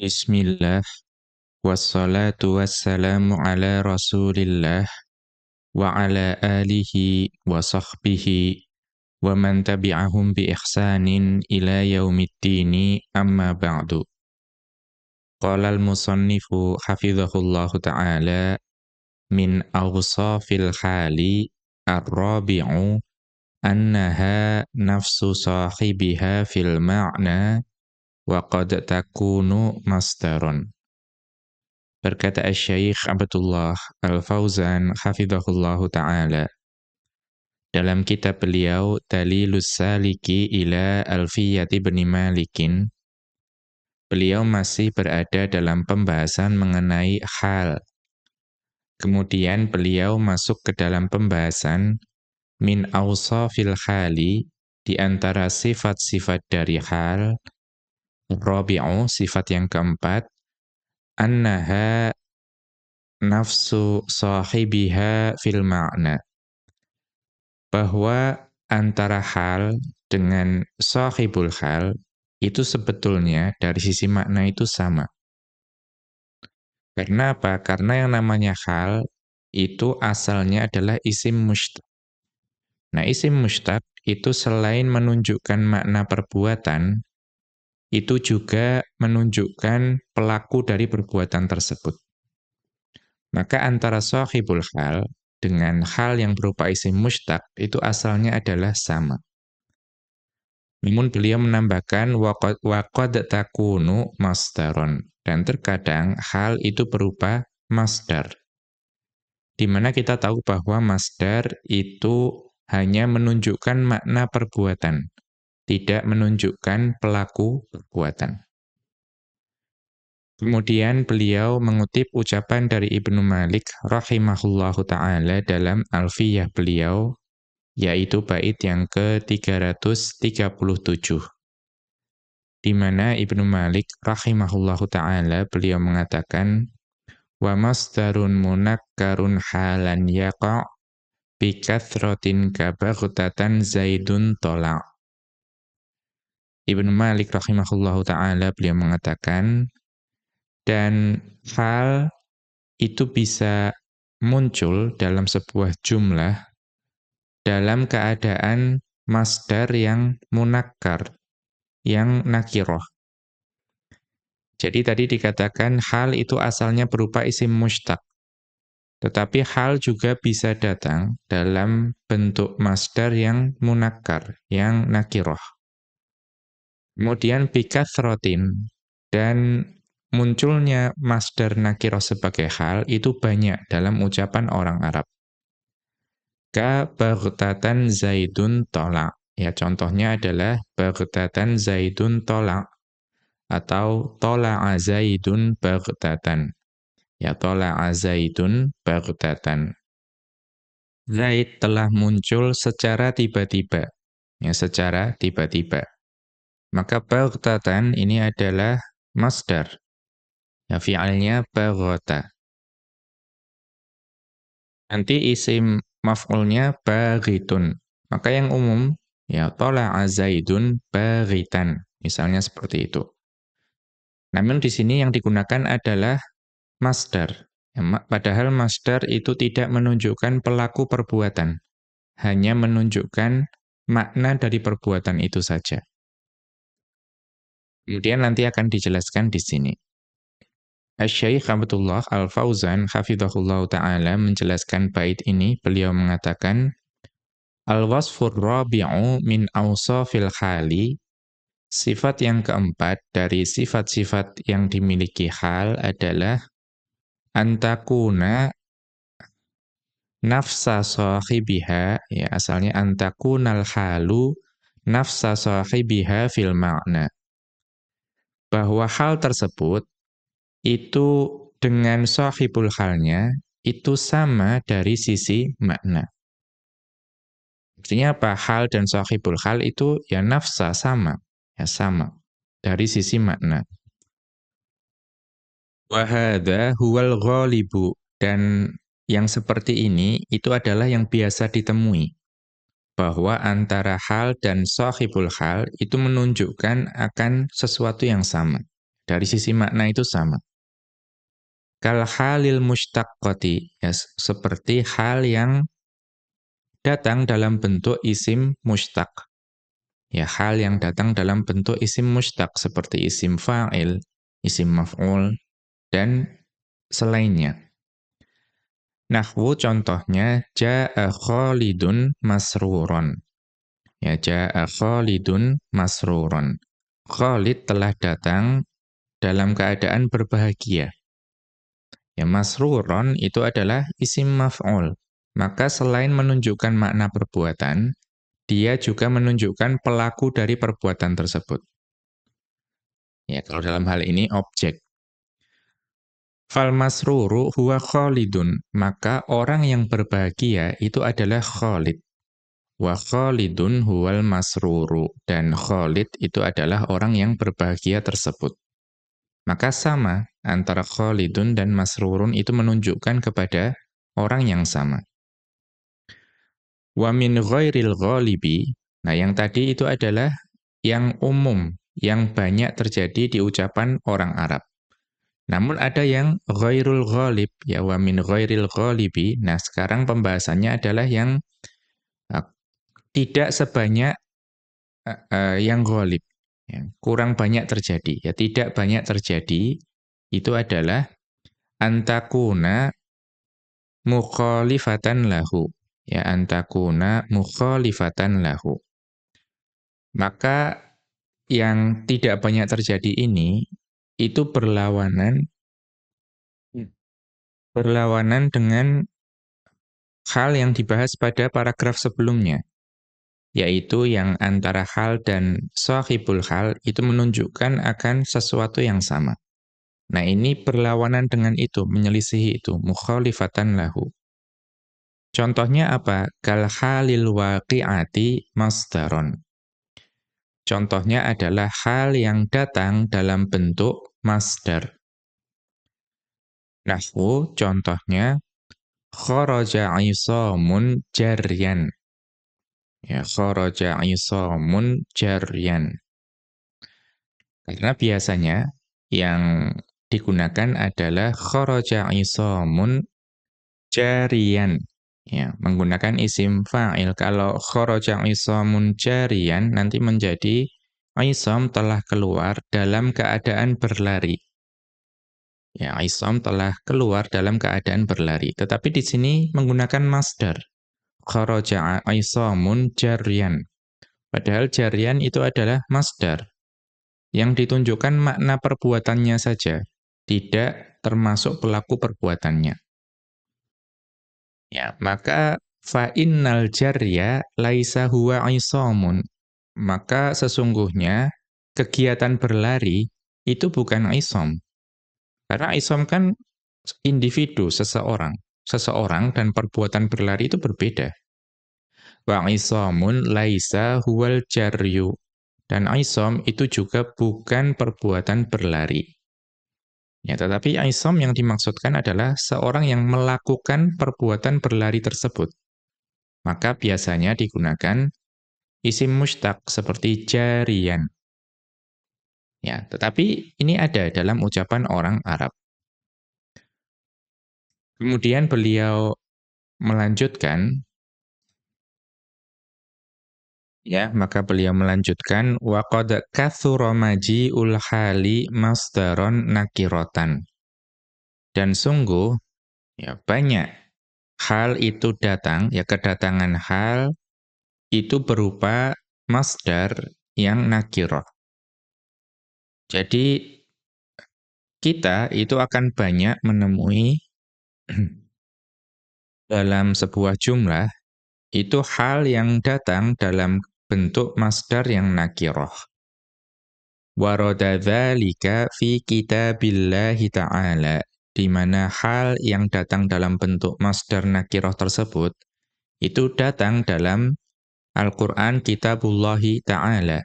بسم الله والصلاة والسلام على رسول الله وعلى آله وصحبه ومن تبعهم بإحسان إلى يوم الدين أما بعد. قال المصنف حفظه الله تعالى من أوصاف الحال الرابع أنها نفس صاحبها في المعنى wa qad takunu masdaron. Berkata Syekh Abdullah Al-Fauzan hafizahullahu taala dalam kitab beliau Dalilus Saliki ila Alfiyati bin Malikin beliau masih berada dalam pembahasan mengenai hal. Kemudian beliau masuk ke dalam pembahasan min awsafil hali di antara sifat-sifat dari hal Rabi'u, sifat yang keempat, annaha nafsu sahibiha fil ma'na. Bahwa antara hal dengan sahibul hal itu sebetulnya dari sisi makna itu sama. Karena apa? Karena yang namanya hal itu asalnya adalah isim mustaq. Nah, isim mustaq itu selain menunjukkan makna perbuatan, itu juga menunjukkan pelaku dari perbuatan tersebut. Maka antara sahibul hal dengan hal yang berupa isim mustaq itu asalnya adalah sama. Namun beliau menambahkan waqad takunu masdaron dan terkadang hal itu berupa masdar. Di mana kita tahu bahwa masdar itu hanya menunjukkan makna perbuatan tidak menunjukkan pelaku perbuatan. Kemudian beliau mengutip ucapan dari Ibnu Malik rahimahullahu taala dalam Alfiyah beliau yaitu bait yang ke-337 di mana Ibnu Malik rahimahullahu taala beliau mengatakan wa masdarun munakkarun halan yaqa bi kathratin kabaghtatan zaidun tola' Ibnu Malik rahimahullahu taala beliau mengatakan dan hal itu bisa muncul dalam sebuah jumlah dalam keadaan masdar yang munakkar, yang nakiroh. Jadi tadi dikatakan hal itu asalnya berupa isim mustaq. Tetapi hal juga bisa datang dalam bentuk masdar yang munakkar, yang nakiroh. Kemudian bikathrotin dan munculnya masdar nakiro sebagai hal itu banyak dalam ucapan orang Arab. Ka baghtatan zaidun tolak. Ya contohnya adalah baghtatan zaidun tolak atau tola'a zaidun baghtatan. Ya tola'a zaidun baghtatan. Zaid telah muncul secara tiba-tiba. Ya secara tiba-tiba. Maka baghtatan ini adalah masdar. Ya fi'alnya baghata. Nanti isim maf'ulnya baghitun. Maka yang umum ya tala'a zaidun baghitan. Misalnya seperti itu. Namun di sini yang digunakan adalah masdar. Ya, padahal masdar itu tidak menunjukkan pelaku perbuatan. Hanya menunjukkan makna dari perbuatan itu saja. Kemudian nanti akan dijelaskan di sini. Asy-Syaikh Abdullah Al-Fauzan hafizahullah taala menjelaskan bait ini, beliau mengatakan Al-wasfur rabi'u min awsafil khali. Sifat yang keempat dari sifat-sifat yang dimiliki hal adalah antakuna nafsa sahibiha ya asalnya antakunal halu nafsa sahibiha fil ma'na bahwa hal tersebut itu dengan sahibul halnya itu sama dari sisi makna. Artinya apa? Hal dan sahibul hal itu ya nafsa sama, ya sama dari sisi makna. Wahada huwal ghalibu dan yang seperti ini itu adalah yang biasa ditemui bahwa antara hal dan sahibul hal itu menunjukkan akan sesuatu yang sama dari sisi makna itu sama. Kal halil mustaqqati, ya, seperti hal yang datang dalam bentuk isim mustaq. Ya, hal yang datang dalam bentuk isim mustaq seperti isim fa'il, isim maf'ul dan selainnya. Nahwu contohnya ja'a Khalidun masruron. Ya ja'a Khalidun masruron. Khalid telah datang dalam keadaan berbahagia. Ya masruron itu adalah isim maf'ul. Maka selain menunjukkan makna perbuatan, dia juga menunjukkan pelaku dari perbuatan tersebut. Ya, kalau dalam hal ini objek. Fal masruru huwa khalidun, maka orang yang berbahagia itu adalah Khalid. Wa khalidun huwal masruru, dan Khalid itu adalah orang yang berbahagia tersebut. Maka sama antara Khalidun dan masrurun itu menunjukkan kepada orang yang sama. Wa min ghairil ghalibi, nah yang tadi itu adalah yang umum, yang banyak terjadi di ucapan orang Arab. Namun ada yang ghairul ghalib, ya wa min ghairil ghalibi. Nah, sekarang pembahasannya adalah yang uh, tidak sebanyak uh, uh, yang ghalib. Ya, kurang banyak terjadi, ya tidak banyak terjadi itu adalah antakuna mukhalifatan lahu ya antakuna mukhalifatan lahu. Maka yang tidak banyak terjadi ini itu berlawanan berlawanan dengan hal yang dibahas pada paragraf sebelumnya yaitu yang antara hal dan sahibul hal itu menunjukkan akan sesuatu yang sama. Nah, ini berlawanan dengan itu, menyelisihi itu, mukhalifatan lahu. Contohnya apa? Kal halil waqi'ati masdaron. Contohnya adalah hal yang datang dalam bentuk masdar. Nahwu contohnya kharaja isamun jaryan. Ya, kharaja isamun jaryan. Karena biasanya yang digunakan adalah kharaja isamun jariyan ya menggunakan isim fa'il. Kalau kharaja isamun jariyan nanti menjadi isam telah keluar dalam keadaan berlari. Ya isam telah keluar dalam keadaan berlari. Tetapi di sini menggunakan masdar. Kharaja isamun jariyan padahal jariyan itu adalah masdar. Yang ditunjukkan makna perbuatannya saja. Tidak termasuk pelaku perbuatannya Ya, maka fa innal jarya laisa huwa isamun. Maka sesungguhnya kegiatan berlari itu bukan isom. Karena isom kan individu, seseorang. Seseorang dan perbuatan berlari itu berbeda. Wa isamun laisa huwal jaryu. Dan isom itu juga bukan perbuatan berlari. Ya, tetapi aisom yang dimaksudkan adalah seorang yang melakukan perbuatan berlari tersebut. Maka biasanya digunakan isim mustaq seperti jarian. Ya, tetapi ini ada dalam ucapan orang Arab. Kemudian beliau melanjutkan Ya, maka beliau melanjutkan wa qad kathura maji'ul hali masdaron nakiratan. Dan sungguh ya banyak hal itu datang, ya kedatangan hal itu berupa masdar yang nakirah. Jadi kita itu akan banyak menemui dalam sebuah jumlah itu hal yang datang dalam bentuk masdar yang nakiroh. Warada dzalika fi kitabillahi ta'ala di mana hal yang datang dalam bentuk masdar nakiroh tersebut itu datang dalam Al-Qur'an kitabullahi ta'ala.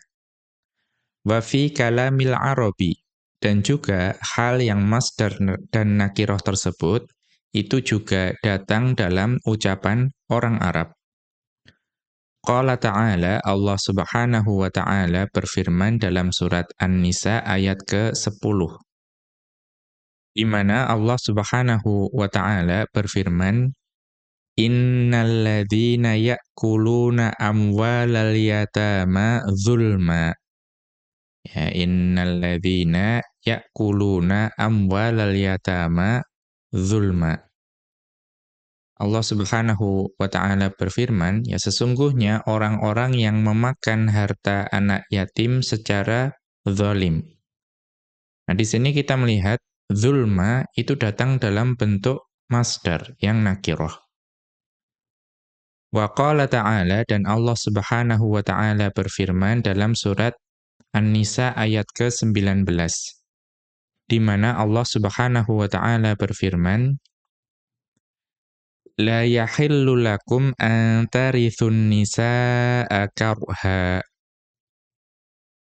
Wa fi kalamil arabi dan juga hal yang masdar dan nakiroh tersebut itu juga datang dalam ucapan orang Arab. Qala ta'ala, Allah subhanahu wa ta'ala berfirman dalam surat An-Nisa ayat ke-10. di mana Allah Subhanahu wa taala berfirman innalladzina ya'kuluna amwalal yatama zulma ya innalladzina ya'kuluna amwalal yatama zulma Allah Subhanahu wa taala berfirman ya sesungguhnya orang-orang yang memakan harta anak yatim secara zalim Nah di sini kita melihat zulma itu datang dalam bentuk masdar yang nakiroh. Wa qala ta'ala dan Allah Subhanahu wa taala berfirman dalam surat An-Nisa ayat ke-19 di mana Allah Subhanahu wa taala berfirman La yahillu lakum an tarithun nisaa karha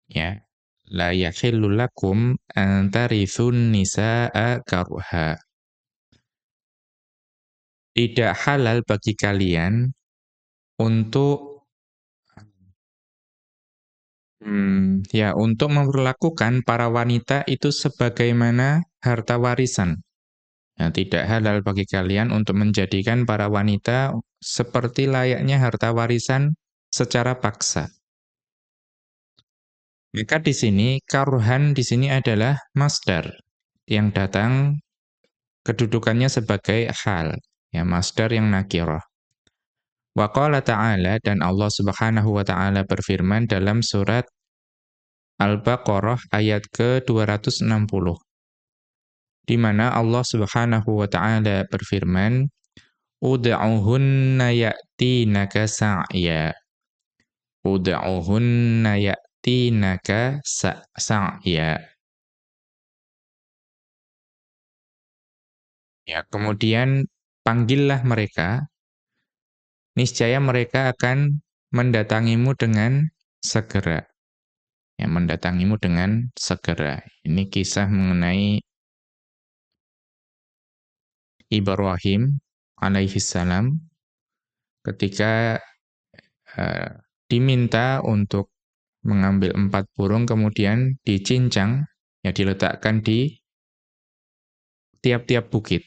Ya la yahillu lakum an tarithun nisaa karha. Tidak halal bagi kalian untuk hmm, ya untuk memperlakukan para wanita itu sebagaimana harta warisan. Ya, tidak halal bagi kalian untuk menjadikan para wanita seperti layaknya harta warisan secara paksa. Maka di sini karuhan di sini adalah masdar yang datang kedudukannya sebagai hal, ya masdar yang nakirah. Wa qala ta'ala dan Allah Subhanahu wa taala berfirman dalam surat Al-Baqarah ayat ke-260 di mana Allah Subhanahu wa taala berfirman ud'uhunna ya'tinaka sa'ya ud'uhunna ya'tinaka sa'ya. Ya, kemudian panggillah mereka, niscaya mereka akan mendatangimu dengan segera. Ya, mendatangimu dengan segera. Ini kisah mengenai Ibrahim alaihi salam ketika uh, diminta untuk mengambil empat burung kemudian dicincang, ya diletakkan di tiap-tiap bukit.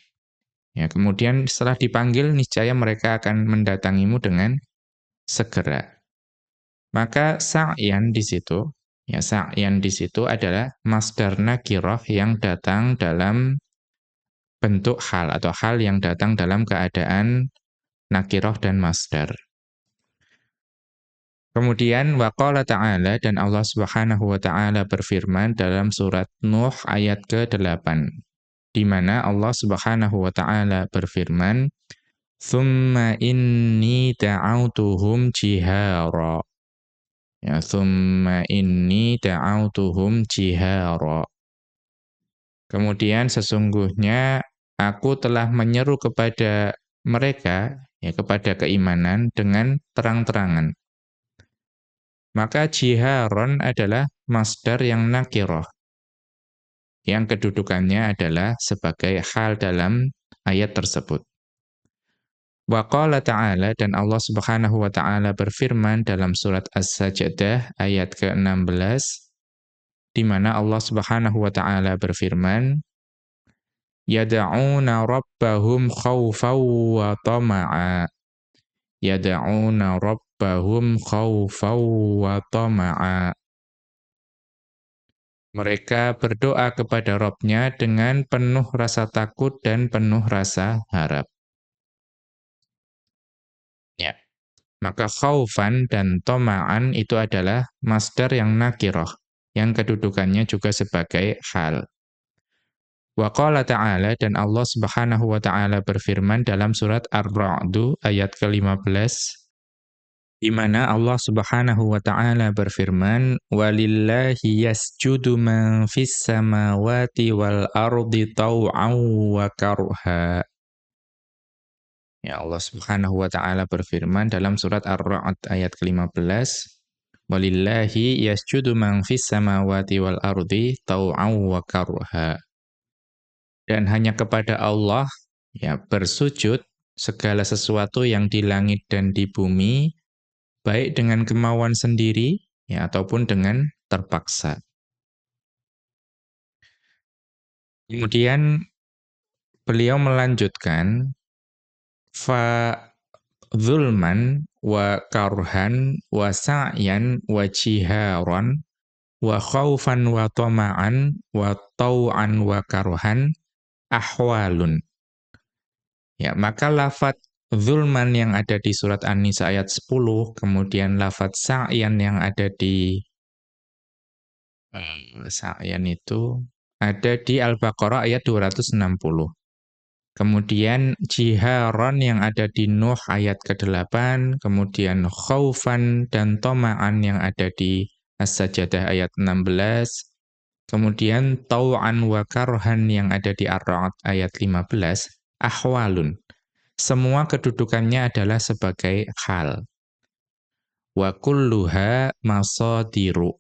Ya, kemudian setelah dipanggil niscaya mereka akan mendatangimu dengan segera. Maka sa'yan di situ, ya sa'yan di situ adalah masdar nakirah yang datang dalam bentuk hal atau hal yang datang dalam keadaan nakirah dan masdar. Kemudian waqala ta'ala dan Allah Subhanahu wa taala berfirman dalam surat Nuh ayat ke-8 di mana Allah Subhanahu wa taala berfirman Thumma inni da'autuhum jihara Ya thumma inni da'autuhum jihara Kemudian sesungguhnya aku telah menyeru kepada mereka ya kepada keimanan dengan terang-terangan maka jiharon adalah masdar yang nakiroh. Yang kedudukannya adalah sebagai hal dalam ayat tersebut. Wa qala ta'ala dan Allah Subhanahu wa taala berfirman dalam surat As-Sajdah ayat ke-16 di mana Allah Subhanahu wa taala berfirman yad'una rabbahum khaufan wa tama'a yad'una rabb rabbahum khawfaw wa tama'a. Mereka berdoa kepada Robnya dengan penuh rasa takut dan penuh rasa harap. Ya. Maka khaufan dan toma'an itu adalah masdar yang nakiroh, yang kedudukannya juga sebagai hal. Wa ta'ala dan Allah Subhanahu wa taala berfirman dalam surat Ar-Ra'd ayat ke-15 di mana Allah Subhanahu wa taala berfirman walillahi yasjudu man fis samawati wal ardi taw'an wa karha. Ya Allah Subhanahu wa taala berfirman dalam surat Ar-Ra'd ayat ke-15 walillahi yasjudu man fis samawati wal ardi taw'an wa karha Dan hanya kepada Allah ya bersujud segala sesuatu yang di langit dan di bumi baik dengan kemauan sendiri ya ataupun dengan terpaksa. Kemudian beliau melanjutkan fa zulman wa karhan wa sa'yan wa jiharan wa khaufan wa tama'an wa tau'an wa karhan ahwalun. Ya, maka lafat zulman yang ada di surat An-Nisa ayat 10, kemudian lafat sa'yan yang ada di uh, sa'yan itu ada di Al-Baqarah ayat 260. Kemudian jiharon yang ada di Nuh ayat ke-8, kemudian khaufan dan toma'an yang ada di As-Sajdah ayat 16, kemudian tau'an wa karhan yang ada di Ar-Ra'd ayat 15, ahwalun. Semua kedudukannya adalah sebagai hal. Wa kulluha masadiru.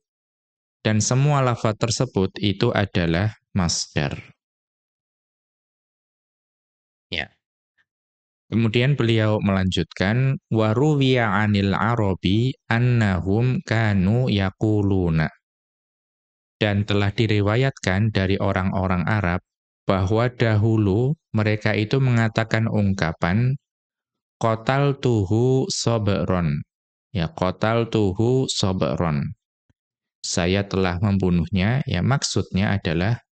Dan semua lafaz tersebut itu adalah masdar. Ya. Kemudian beliau melanjutkan waruwiya 'anil arabi annahum kanu yaquluna. Dan telah diriwayatkan dari orang-orang Arab bahwa dahulu mereka itu mengatakan ungkapan qatal tuhu sabron. Ya qatal tuhu sabron. Saya telah membunuhnya, ya maksudnya adalah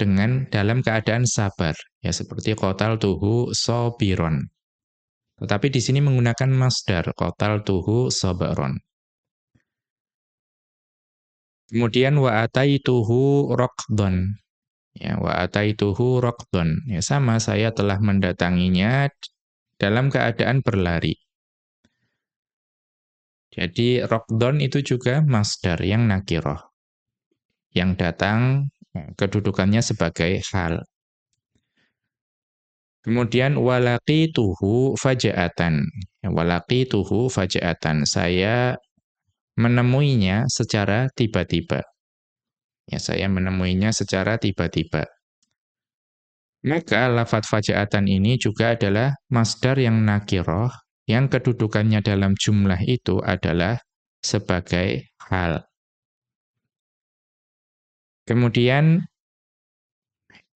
dengan dalam keadaan sabar ya seperti kotal tuhu sobiron tetapi di sini menggunakan masdar kotal tuhu sobaron kemudian wa ataituhu raqdon ya wa ataituhu ya sama saya telah mendatanginya dalam keadaan berlari jadi raqdon itu juga masdar yang nakiroh yang datang kedudukannya sebagai hal. Kemudian walaki tuhu fajaatan. Walaki tuhu fajaatan. Saya menemuinya secara tiba-tiba. Ya, saya menemuinya secara tiba-tiba. Maka lafat fajaatan ini juga adalah masdar yang nakiroh, yang kedudukannya dalam jumlah itu adalah sebagai hal. Kemudian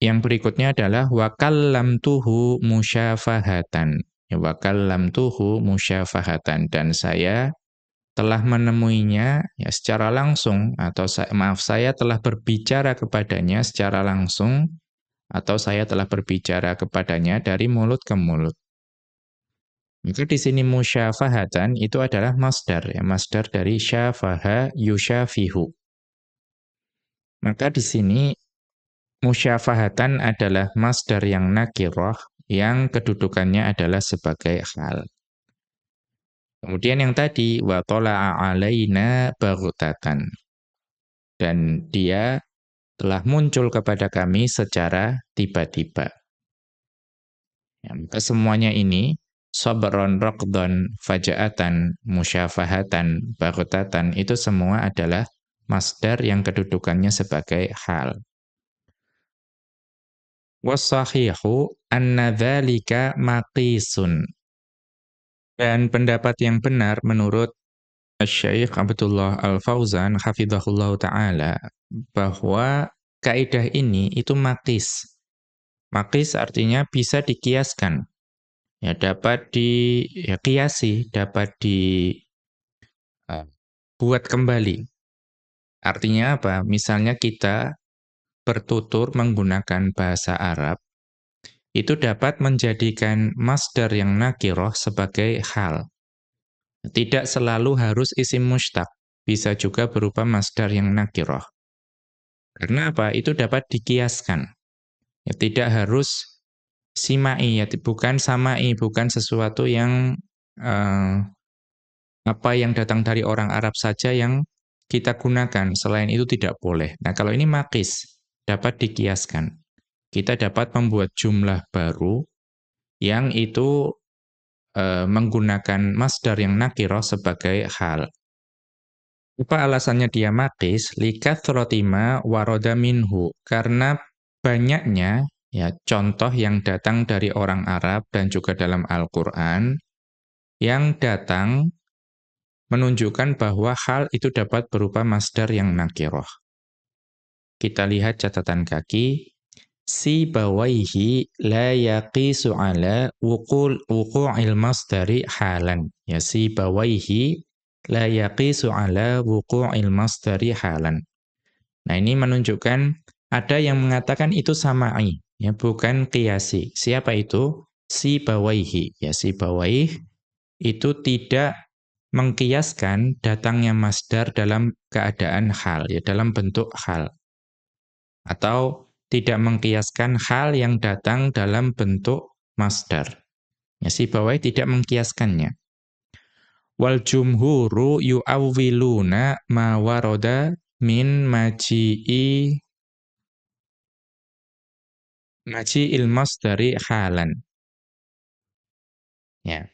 yang berikutnya adalah wakallam tuhu musyafahatan. Ya, wakallam tuhu musyafahatan. Dan saya telah menemuinya ya secara langsung atau saya, maaf saya telah berbicara kepadanya secara langsung atau saya telah berbicara kepadanya dari mulut ke mulut. Maka di sini musyafahatan itu adalah masdar ya, masdar dari syafaha yusyafihu. Maka di sini musyafahatan adalah masdar yang nakirah yang kedudukannya adalah sebagai hal. Kemudian yang tadi wa tala'a alaina. Dan dia telah muncul kepada kami secara tiba-tiba. Ya, maka semuanya ini sabron raqdan faja'atan musyafahatan baghtatan itu semua adalah masdar yang kedudukannya sebagai hal. Wasahihu anna dzalika maqisun. Dan pendapat yang benar menurut Syekh Abdullah Al-Fauzan hafizahullah taala bahwa kaidah ini itu makis. Makis artinya bisa dikiaskan. Ya dapat dikiasi, ya, dapat dibuat uh, kembali Artinya apa? Misalnya kita bertutur menggunakan bahasa Arab, itu dapat menjadikan masdar yang nakiroh sebagai hal. Tidak selalu harus isim mustaq, bisa juga berupa masdar yang nakiroh. Karena apa? Itu dapat dikiaskan. Ya, tidak harus simai, ya, bukan samai, bukan sesuatu yang uh, apa yang datang dari orang Arab saja yang kita gunakan, selain itu tidak boleh. Nah, kalau ini makis, dapat dikiaskan. Kita dapat membuat jumlah baru yang itu e, menggunakan masdar yang nakiroh sebagai hal. Apa alasannya dia makis? Likathrotima waroda minhu. Karena banyaknya ya contoh yang datang dari orang Arab dan juga dalam Al-Quran yang datang menunjukkan bahwa hal itu dapat berupa masdar yang nakiroh. Kita lihat catatan kaki. Si bawaihi la yaqisu ala wuqul wuqu'il masdari halan. Ya si bawaihi la yaqisu ala wuqu'il masdari halan. Nah, ini menunjukkan ada yang mengatakan itu sama'i, ya bukan qiyasi. Siapa itu? Si bawaihi. Ya si bawaih itu tidak mengkiaskan datangnya masdar dalam keadaan hal, ya dalam bentuk hal. Atau tidak mengkiaskan hal yang datang dalam bentuk masdar. Ya, si bawai tidak mengkiaskannya. Wal jumhuru yu'awwiluna ma waroda min maji'i maji'il masdari halan. Ya.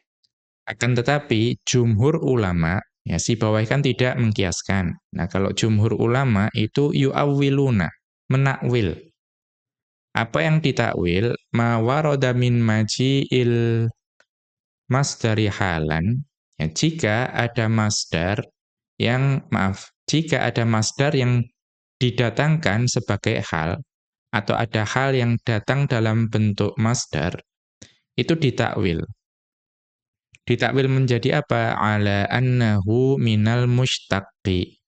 Akan tetapi jumhur ulama, ya si bawah kan tidak mengkiaskan. Nah, kalau jumhur ulama itu yu'awwiluna, menakwil. Apa yang ditakwil? Ma warada min maji'il masdari halan. Ya, jika ada masdar yang maaf, jika ada masdar yang didatangkan sebagai hal atau ada hal yang datang dalam bentuk masdar itu ditakwil Ditakwil menjadi apa? Ala annahu minal mushtaqi.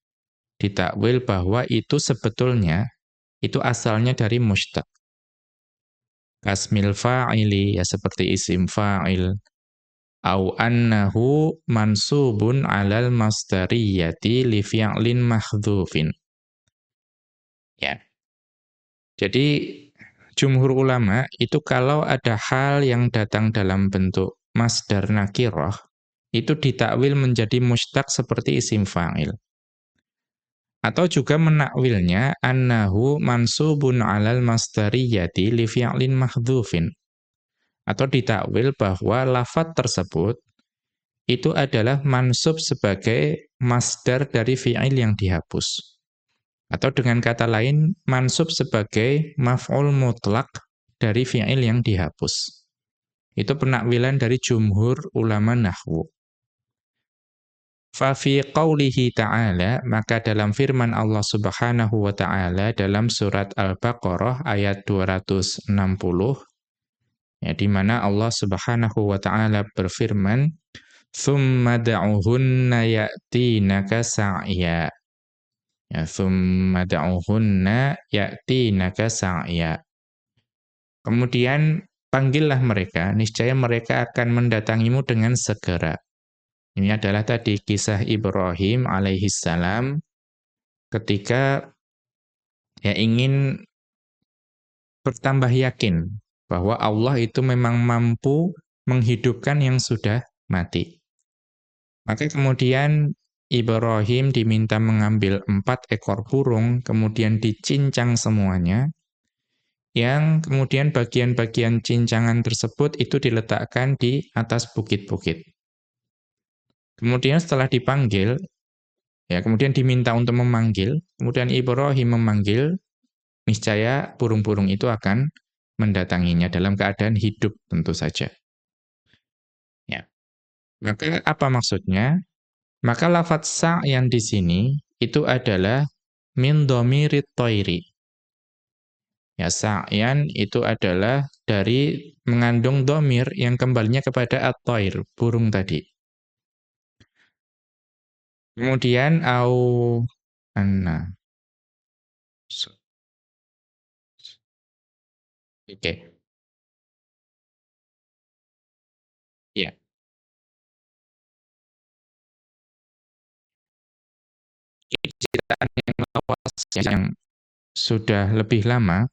Ditakwil bahwa itu sebetulnya, itu asalnya dari mushtaq. Kasmil fa'ili, ya seperti isim fa'il. Au annahu mansubun alal masdariyati li fi'lin mahdhufin. Ya. Jadi jumhur ulama itu kalau ada hal yang datang dalam bentuk masdar nakirah itu ditakwil menjadi mustaq seperti isim fa'il. Atau juga menakwilnya annahu mansubun 'alal masdariyati li fi'lin mahdhufin. Atau ditakwil bahwa lafat tersebut itu adalah mansub sebagai masdar dari fi'il yang dihapus. Atau dengan kata lain, mansub sebagai maf'ul mutlak dari fi'il yang dihapus. Itu penakwilan dari jumhur ulama nahwu. Fa fi qawlihi ta'ala, maka dalam firman Allah Subhanahu wa taala dalam surat Al-Baqarah ayat 260 ya di mana Allah Subhanahu wa taala berfirman, "Tsumma da'uhunna ya'tinaka sa'ya." Ya, "Tsumma da'uhunna ya'tinaka sa'ya." Kemudian panggillah mereka, niscaya mereka akan mendatangimu dengan segera. Ini adalah tadi kisah Ibrahim alaihissalam ketika ya ingin bertambah yakin bahwa Allah itu memang mampu menghidupkan yang sudah mati. Maka kemudian Ibrahim diminta mengambil empat ekor burung, kemudian dicincang semuanya, yang kemudian bagian-bagian cincangan tersebut itu diletakkan di atas bukit-bukit. Kemudian setelah dipanggil, ya kemudian diminta untuk memanggil, kemudian Ibrahim memanggil, niscaya burung-burung itu akan mendatanginya dalam keadaan hidup tentu saja. Ya. Maka apa maksudnya? Maka lafaz sa' yang di sini itu adalah min dhamirit toiri Ya sa'yan itu adalah dari mengandung domir yang kembalinya kepada at-toir, burung tadi. Kemudian au anna. Oke. Okay. Ya. Yang lawas yang sudah lebih lama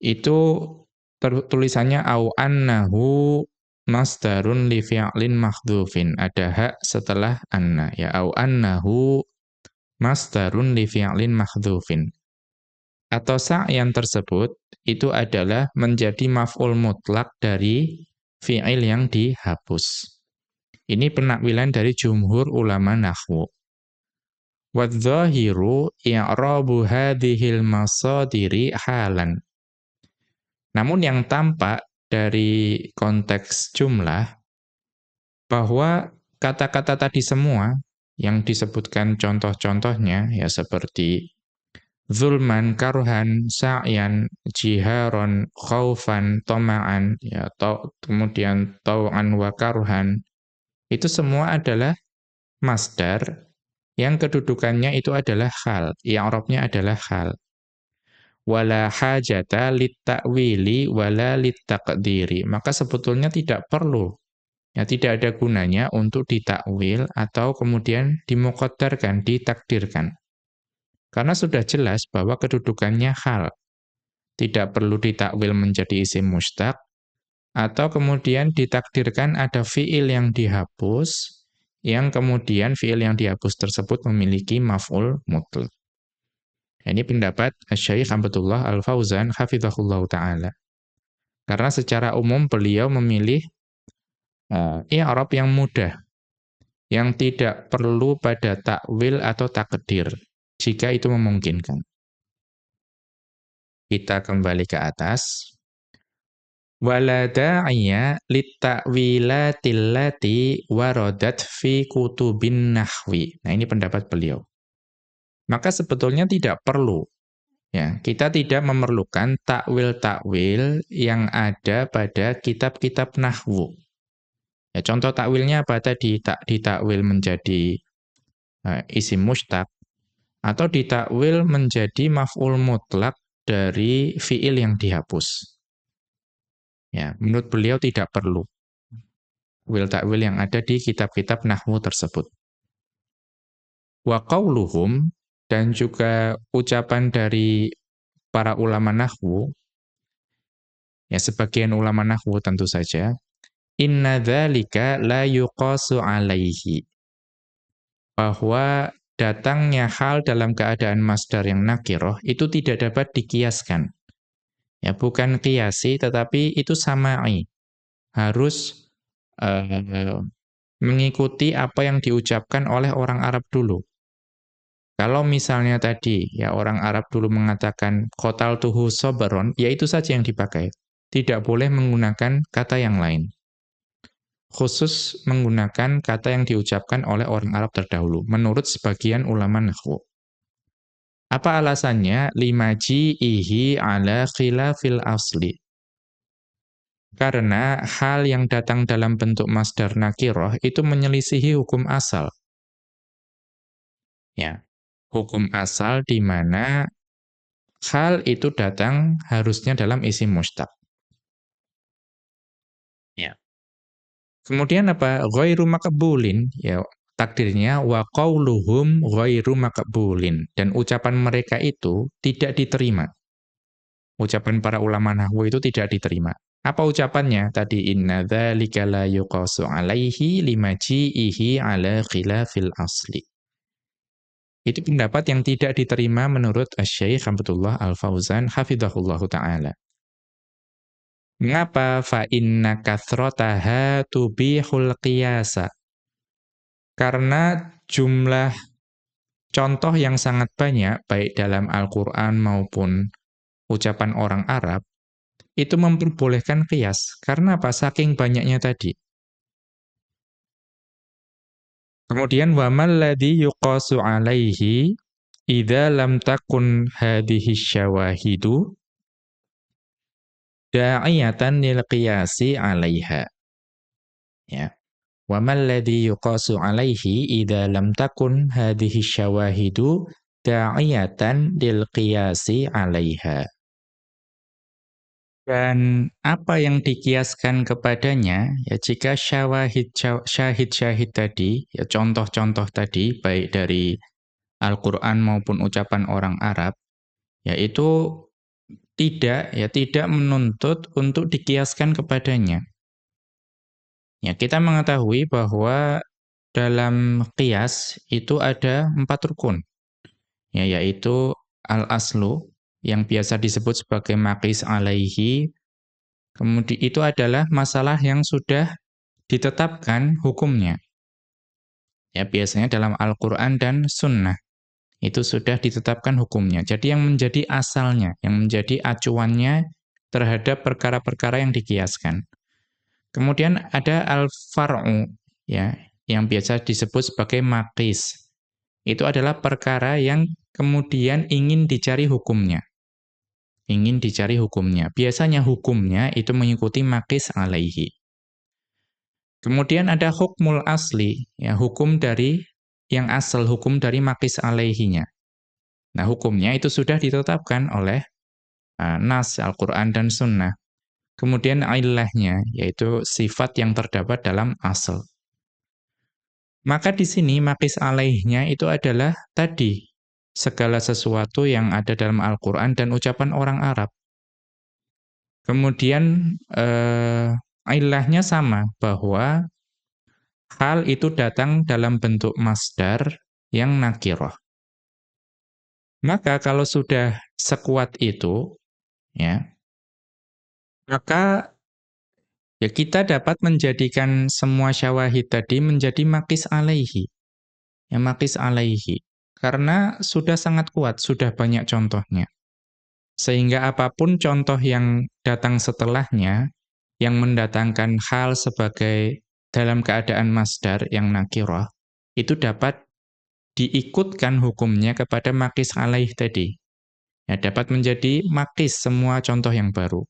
itu tulisannya au annahu masdarun li fi'lin mahdhufin. Ada hak setelah anna ya au annahu masdarun li fi'lin mahdhufin. Atau yang tersebut itu adalah menjadi maf'ul mutlak dari fi'il yang dihapus. Ini penakwilan dari jumhur ulama nahwu. Wadzahiru i'rabu hadhil masadiri halan. Namun yang tampak dari konteks jumlah bahwa kata-kata tadi semua yang disebutkan contoh-contohnya ya seperti zulman, karhan, sa'yan, jiharon, khaufan, toma'an, ya, to, kemudian tau'an wa karhan, itu semua adalah masdar yang kedudukannya itu adalah hal, yang Arabnya adalah hal. Wala hajata litta'wili wala littaqdiri. Maka sebetulnya tidak perlu Ya, tidak ada gunanya untuk ditakwil atau kemudian dimukaddarkan, ditakdirkan. Karena sudah jelas bahwa kedudukannya hal. Tidak perlu ditakwil menjadi isim mustaq, atau kemudian ditakdirkan ada fiil yang dihapus, yang kemudian fiil yang dihapus tersebut memiliki maf'ul mutlak. Ini pendapat Syekh Abdullah Al-Fauzan hafizahullah taala. Karena secara umum beliau memilih uh, Arab yang mudah, yang tidak perlu pada takwil atau takdir, jika itu memungkinkan. Kita kembali ke atas. Wala da'iya litta'wilatillati waradat fi kutubin nahwi. Nah, ini pendapat beliau. Maka sebetulnya tidak perlu ya, kita tidak memerlukan takwil-takwil yang ada pada kitab-kitab nahwu. Ya, contoh takwilnya apa tadi? Tak ditakwil menjadi uh, isim mustaq atau ditakwil menjadi maf'ul mutlak dari fiil yang dihapus. Ya, menurut beliau tidak perlu wil takwil yang ada di kitab-kitab nahwu tersebut. Wa qauluhum dan juga ucapan dari para ulama nahwu ya sebagian ulama nahwu tentu saja inna dzalika la yuqasu alaihi bahwa datangnya hal dalam keadaan masdar yang nakiroh itu tidak dapat dikiaskan. Ya, bukan kiasi tetapi itu sama'i. Harus uh, mengikuti apa yang diucapkan oleh orang Arab dulu. Kalau misalnya tadi ya orang Arab dulu mengatakan kotal tuhu soberon, ya itu saja yang dipakai. Tidak boleh menggunakan kata yang lain khusus menggunakan kata yang diucapkan oleh orang Arab terdahulu, menurut sebagian ulama nahwu. Apa alasannya? Limaji ihi ala khilafil asli. Karena hal yang datang dalam bentuk masdar nakiroh itu menyelisihi hukum asal. Ya, hukum asal di mana hal itu datang harusnya dalam isi mustaq. Ya. Kemudian apa? Ghairu makbulin, ya takdirnya wa qauluhum ghairu makbulin dan ucapan mereka itu tidak diterima. Ucapan para ulama nahwu itu tidak diterima. Apa ucapannya? Tadi inna dzalika la yuqasu alaihi limaji'ihi ala khilafil asli. Itu pendapat yang tidak diterima menurut Asy-Syaikh Abdullah Al-Fauzan hafizahullahu taala. Mengapa fa inna kathrataha tubihul qiyasa? Karena jumlah contoh yang sangat banyak baik dalam Al-Qur'an maupun ucapan orang Arab itu memperbolehkan qiyas. Karena apa? Saking banyaknya tadi. Kemudian wa ladzi yuqasu alaihi idza lam takun hadhihi syawahidu da'iyatan lil qiyasi 'alaiha. Ya. Wa mal ladzi yuqasu 'alaihi idza lam takun hadhihi syawahidu da'iyatan lil qiyasi 'alaiha. Dan apa yang dikiaskan kepadanya, ya jika syawahid syahid-syahid tadi, ya contoh-contoh tadi, baik dari Al-Quran maupun ucapan orang Arab, yaitu tidak ya tidak menuntut untuk dikiaskan kepadanya. Ya, kita mengetahui bahwa dalam kias itu ada empat rukun. Ya, yaitu al-aslu yang biasa disebut sebagai maqis alaihi. Kemudian itu adalah masalah yang sudah ditetapkan hukumnya. Ya, biasanya dalam Al-Qur'an dan sunnah itu sudah ditetapkan hukumnya. Jadi yang menjadi asalnya, yang menjadi acuannya terhadap perkara-perkara yang dikiaskan. Kemudian ada al-far'u ya, yang biasa disebut sebagai maqis. Itu adalah perkara yang kemudian ingin dicari hukumnya. Ingin dicari hukumnya. Biasanya hukumnya itu mengikuti makis alaihi. Kemudian ada hukmul asli, ya hukum dari yang asal hukum dari makis alaihinya. Nah, hukumnya itu sudah ditetapkan oleh uh, nas Al-Qur'an dan sunnah. Kemudian ilahnya yaitu sifat yang terdapat dalam asal. Maka di sini makis alaihnya itu adalah tadi segala sesuatu yang ada dalam Al-Qur'an dan ucapan orang Arab. Kemudian eh, ilahnya sama bahwa hal itu datang dalam bentuk masdar yang nakiroh. Maka kalau sudah sekuat itu, ya, maka Ya kita dapat menjadikan semua syawahid tadi menjadi makis alaihi. Ya makis alaihi. Karena sudah sangat kuat, sudah banyak contohnya. Sehingga apa pun contoh yang datang setelahnya, yang mendatangkan hal sebagai dalam keadaan masdar yang nakirah, itu dapat diikutkan hukumnya kepada makis alaih tadi. Ya, dapat menjadi makis semua contoh yang baru.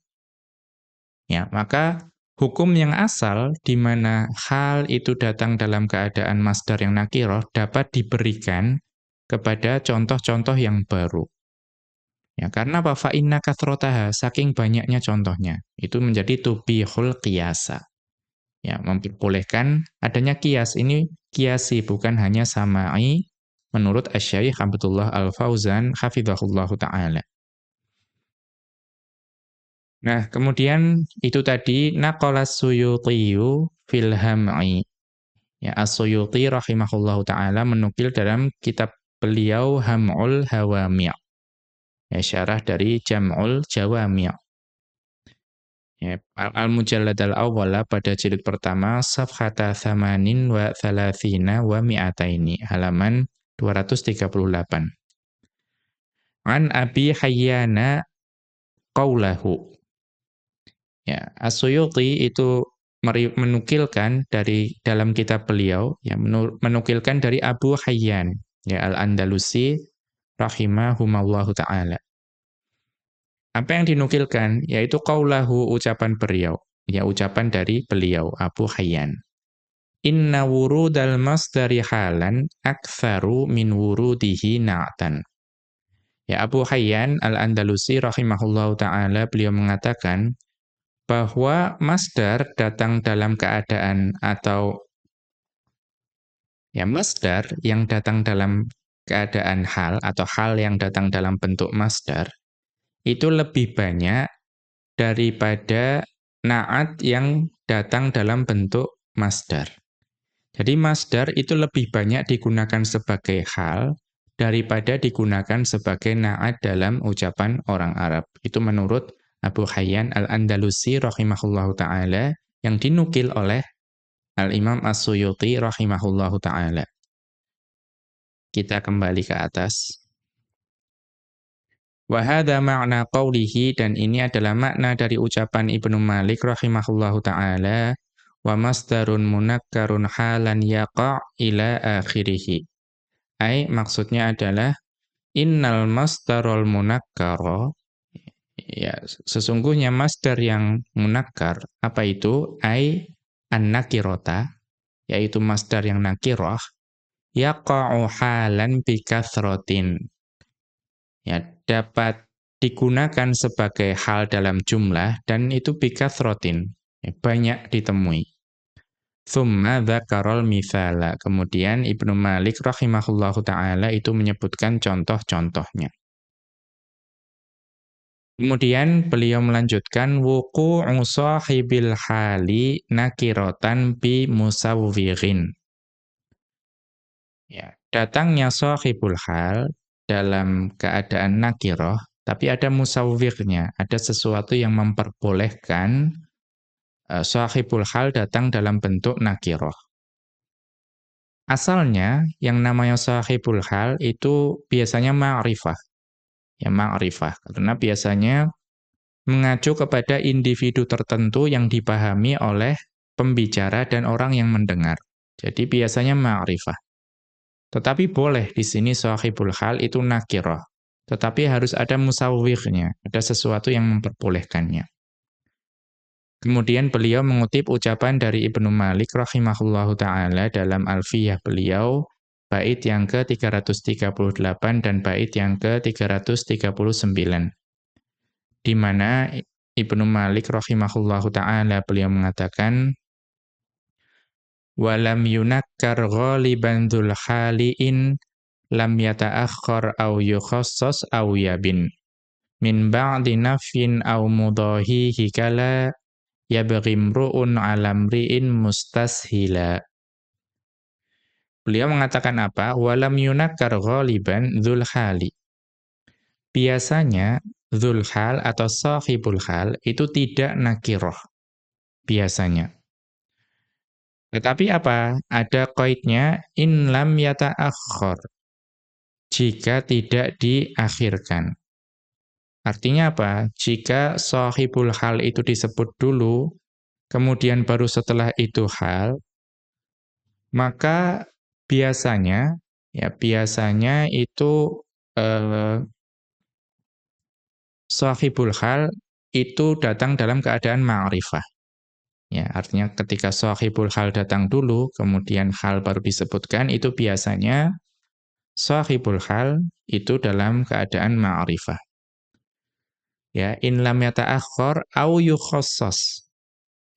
Ya, maka Hukum yang asal di mana hal itu datang dalam keadaan masdar yang nakiroh dapat diberikan kepada contoh-contoh yang baru. Ya, karena apa? Fa'inna kathrotaha, saking banyaknya contohnya. Itu menjadi tubihul qiyasa. Ya, memperbolehkan adanya kias. Ini kiasi, bukan hanya sama'i, menurut Asyaih Abdullah Al-Fauzan, hafidhahullahu ta'ala. Nah, kemudian itu tadi naqala Suyutiyu fil Ham'i. Ya, As-Suyuti rahimahullahu taala menukil dalam kitab beliau Ham'ul Hawami'. Ya, syarah dari Jam'ul Jawami'. Ya, Al-Mujallad al-awwala pada jilid pertama safhata thamanin wa thalathina wa mi'ataini halaman 238. An Abi Hayyana qawlahu Ya, As-Suyuti itu menukilkan dari dalam kitab beliau ya menukilkan dari Abu Hayyan ya Al-Andalusi rahimahumallahu taala. Apa yang dinukilkan yaitu qaulahu ucapan beliau, ya ucapan dari beliau Abu Hayyan. Inna wurudal masdari halan aktsaru min wurudihi na'tan. Ya Abu Hayyan Al-Andalusi rahimahullahu taala beliau mengatakan bahwa masdar datang dalam keadaan atau ya masdar yang datang dalam keadaan hal atau hal yang datang dalam bentuk masdar itu lebih banyak daripada naat yang datang dalam bentuk masdar. Jadi masdar itu lebih banyak digunakan sebagai hal daripada digunakan sebagai naat dalam ucapan orang Arab. Itu menurut Abu Hayyan Al-Andalusi rahimahullahu taala yang dinukil oleh Al-Imam As-Suyuti rahimahullahu taala. Kita kembali ke atas. Wa hadha ma'na qawlihi dan ini adalah makna dari ucapan Ibnu Malik rahimahullahu taala wa masdarun munakkarun halan yaqa' ila akhirih. Ai maksudnya adalah innal masdarul munakkara Ya, sesungguhnya masdar yang munakkar apa itu? Ai an-nakirata, yaitu masdar yang nakirah, yaqa'u halan bikathrotin. Ya, dapat digunakan sebagai hal dalam jumlah dan itu bikathrotin, ya, banyak ditemui. Thumma dzakarol mithala. Kemudian Ibnu Malik rahimahullahu taala itu menyebutkan contoh-contohnya. Kemudian beliau melanjutkan wuku sahibil hali nakiratan bi musawwirin. Ya, datangnya sahibul hal dalam keadaan nakiroh, tapi ada musawwirnya, ada sesuatu yang memperbolehkan uh, sahibul hal datang dalam bentuk nakiroh. Asalnya yang namanya sahibul hal itu biasanya ma'rifah ya ma'rifah karena biasanya mengacu kepada individu tertentu yang dipahami oleh pembicara dan orang yang mendengar. Jadi biasanya ma'rifah. Tetapi boleh di sini sahibul hal itu nakirah. Tetapi harus ada musawwirnya, ada sesuatu yang memperbolehkannya. Kemudian beliau mengutip ucapan dari Ibnu Malik rahimahullahu taala dalam Alfiyah beliau bait yang ke-338 dan bait yang ke-339. Di mana Ibnu Malik rahimahullahu taala beliau mengatakan walam yunakkar ghaliban dzul haliin lam yata'akhkhar aw yukhassas aw yabin min ba'di nafyin aw mudahihi kala yabghi mru'un 'ala mri'in mustashila Beliau mengatakan apa? Walam yunakkar ghaliban dzul hali. Biasanya dzul hal atau sahibul hal itu tidak nakirah. Biasanya. Tetapi apa? Ada qaidnya in lam yata'akhkhar. Jika tidak diakhirkan. Artinya apa? Jika sahibul hal itu disebut dulu, kemudian baru setelah itu hal, maka biasanya ya biasanya itu eh, sahibul hal itu datang dalam keadaan ma'rifah. Ya, artinya ketika sahibul hal datang dulu, kemudian hal baru disebutkan, itu biasanya sahibul hal itu dalam keadaan ma'rifah. Ya, in lam yata'akhkhar au yukhassas.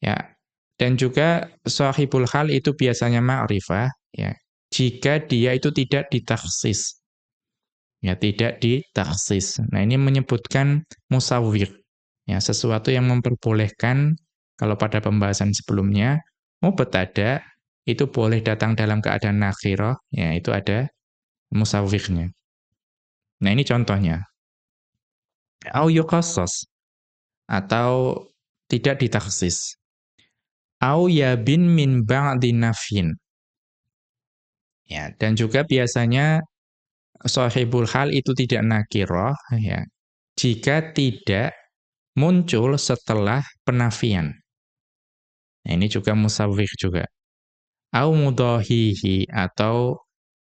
Ya. Dan juga sahibul hal itu biasanya ma'rifah, ya. Jika dia itu tidak ditaksis. Ya, tidak ditaksis. Nah, ini menyebutkan musawwir. Ya, sesuatu yang memperbolehkan kalau pada pembahasan sebelumnya, mubtada itu boleh datang dalam keadaan nakhirah, ya itu ada musawwirnya. Nah ini contohnya. Au yuqassas atau tidak ditaksis. Au yabin min ba'di nafyin. Ya, dan juga biasanya sahibul hal itu tidak nakirah ya. Jika tidak muncul setelah penafian. Nah, ini juga musawwih juga. Au mudahihi atau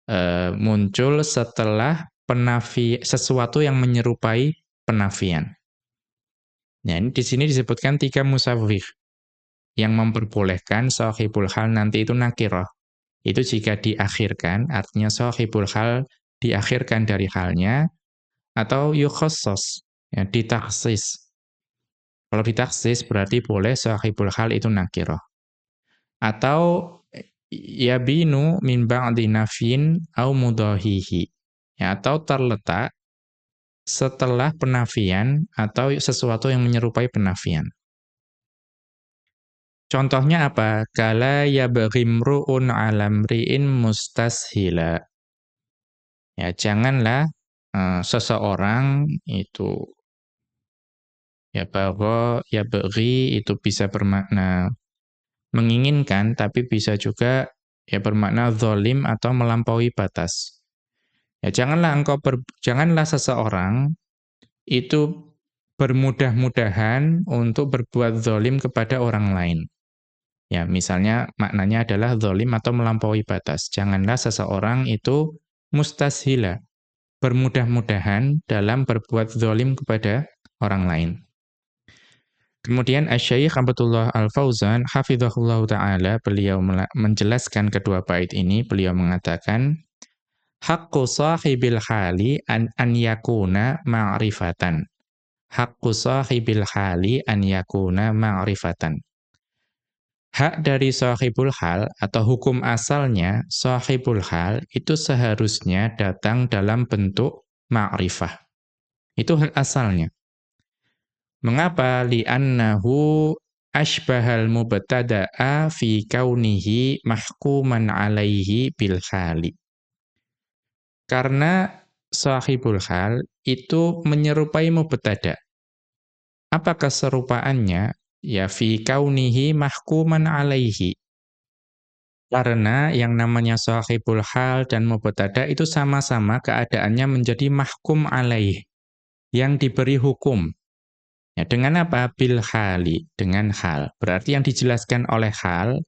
e, muncul setelah penafi sesuatu yang menyerupai penafian. Nah, ini di sini disebutkan tiga musawwih yang memperbolehkan sahibul hal nanti itu nakirah. Itu jika diakhirkan, artinya sahibul hal diakhirkan dari halnya, atau yukhassos, ya, ditaksis. Kalau ditaksis berarti boleh sahibul hal itu nakirah. Atau yabinu min ba'di nafyin au mudahihi. Ya, atau terletak setelah penafian atau sesuatu yang menyerupai penafian. Contohnya apa? Kala yabghimru'un alamri'in mustashila. Ya, janganlah uh, seseorang itu Ya bahwa ya beri itu bisa bermakna menginginkan tapi bisa juga ya bermakna zalim atau melampaui batas. Ya janganlah engkau ber, janganlah seseorang itu bermudah-mudahan untuk berbuat zalim kepada orang lain. Ya, misalnya maknanya adalah zalim atau melampaui batas. Janganlah seseorang itu mustashila, bermudah-mudahan dalam berbuat zalim kepada orang lain. Kemudian Asy-Syaikh Abdullah Al-Fauzan hafizahullah taala beliau menjelaskan kedua bait ini beliau mengatakan haqqu sahibil hali an an yakuna ma'rifatan haqqu sahibil hali an yakuna ma'rifatan Hak dari sahibul hal atau hukum asalnya sahibul hal itu seharusnya datang dalam bentuk ma'rifah. Itu hak asalnya. Mengapa? Li'annahu ashbahal mubtada'a fi kaunihi mahkuman alaihi bil khali. Karena sahibul hal itu menyerupai mubtada. Apa keserupaannya? Ya fi kaunihi mahkuman alaihi. Karena yang namanya sahibul hal dan mubtada itu sama-sama keadaannya menjadi mahkum alaih. Yang diberi hukum. Ya, dengan apa? Bil hali, dengan hal. Berarti yang dijelaskan oleh hal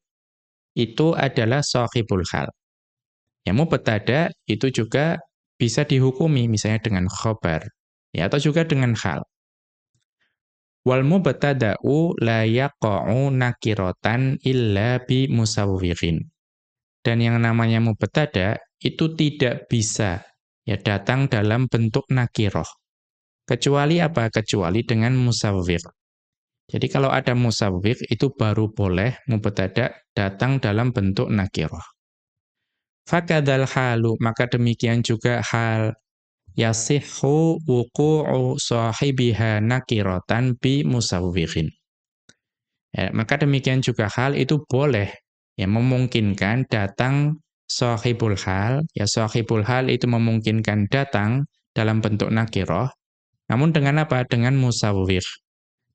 itu adalah sahibul hal. Ya mubtada itu juga bisa dihukumi misalnya dengan khobar ya atau juga dengan hal. Wal mubtada'u la yaqa'u nakiratan illa bi musawwirin. Dan yang namanya mubtada itu tidak bisa ya datang dalam bentuk nakiroh. Kecuali apa? Kecuali dengan musawwir. Jadi kalau ada musawwir itu baru boleh mubtada datang dalam bentuk nakiroh. Fakadal halu, maka demikian juga hal yasihhu wuku'u sahibiha nakiratan bi musawwirin. Ya, maka demikian juga hal itu boleh ya memungkinkan datang sahibul hal, ya sahibul hal itu memungkinkan datang dalam bentuk nakiroh, namun dengan apa? Dengan musawwir,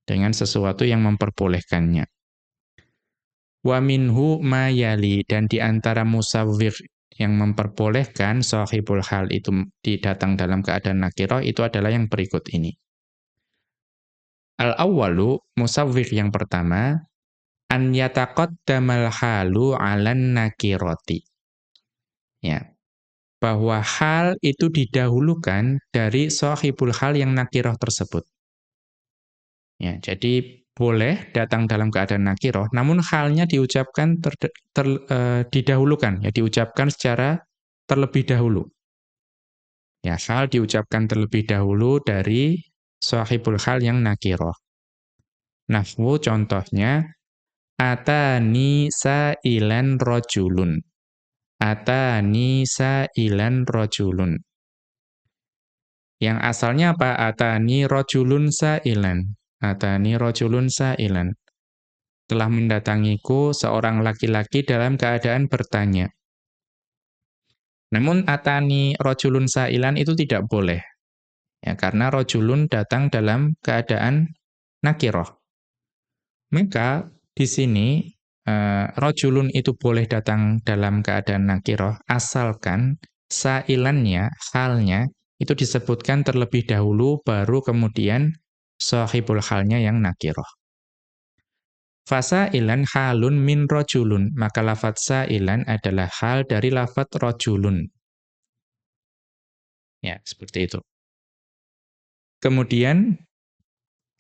dengan sesuatu yang memperbolehkannya. Wa minhu ma yali, dan di antara musawwir yang memperbolehkan sahibul hal itu didatang dalam keadaan nakiroh itu adalah yang berikut ini. Al-awwalu, musawwir yang pertama, an yataqaddamal halu 'alan nakiroti. Ya. Bahwa hal itu didahulukan dari sahibul hal yang nakiroh tersebut. Ya, jadi boleh datang dalam keadaan nakiroh, namun halnya diucapkan ter, ter, uh, didahulukan, ya diucapkan secara terlebih dahulu. Ya, hal diucapkan terlebih dahulu dari sahibul hal yang nakiroh. Nahwu contohnya, Atani sa'ilan rojulun. Atani sa'ilan rojulun. Yang asalnya apa? Atani rojulun sa'ilan. Atani rojulun sa'ilan. Telah mendatangiku seorang laki-laki dalam keadaan bertanya. Namun atani rojulun sa'ilan itu tidak boleh. Ya, karena rojulun datang dalam keadaan nakiroh. Maka di sini uh, rojulun itu boleh datang dalam keadaan nakiroh asalkan sa'ilannya, halnya itu disebutkan terlebih dahulu baru kemudian sahibul halnya yang nakiroh. Fasailan halun min rojulun, maka lafat sa'ilan adalah hal dari lafat rojulun. Ya, seperti itu. Kemudian,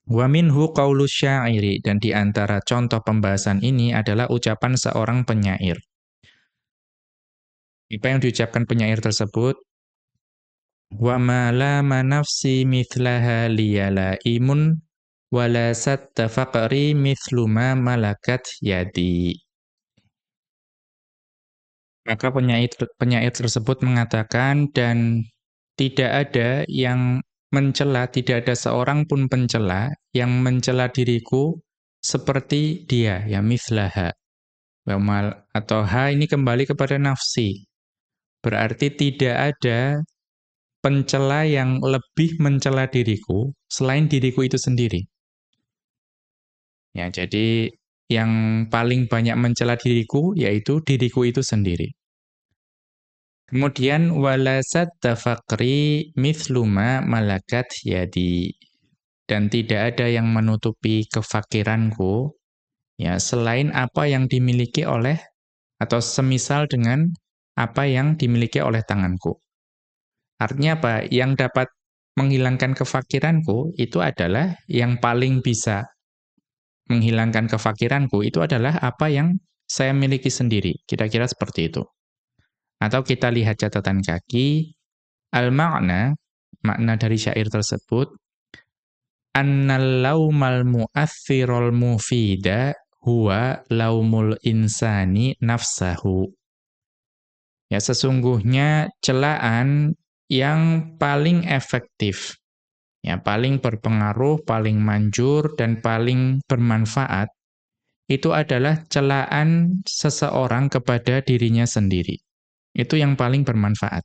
wa minhu qawlu syairi, dan di antara contoh pembahasan ini adalah ucapan seorang penyair. Apa yang diucapkan penyair tersebut? Wa ma la nafsi mithlaha liyalaimun wala satta faqri mithlu ma malakat yadi. Maka penyair, penyair tersebut mengatakan dan tidak ada yang mencela, tidak ada seorang pun pencela yang mencela diriku seperti dia, ya mithlaha. Atau ha ini kembali kepada nafsi. Berarti tidak ada pencela yang lebih mencela diriku selain diriku itu sendiri. Ya, jadi yang paling banyak mencela diriku yaitu diriku itu sendiri. Kemudian walasat tafakri mithluma malakat yadi dan tidak ada yang menutupi kefakiranku ya selain apa yang dimiliki oleh atau semisal dengan apa yang dimiliki oleh tanganku. Artinya apa? Yang dapat menghilangkan kefakiranku itu adalah yang paling bisa menghilangkan kefakiranku itu adalah apa yang saya miliki sendiri. Kira-kira seperti itu. Atau kita lihat catatan kaki, al-ma'na, makna dari syair tersebut, annal laumal mu'athirul mufida huwa laumul insani nafsahu. Ya sesungguhnya celaan yang paling efektif, ya paling berpengaruh, paling manjur, dan paling bermanfaat, itu adalah celaan seseorang kepada dirinya sendiri. Itu yang paling bermanfaat.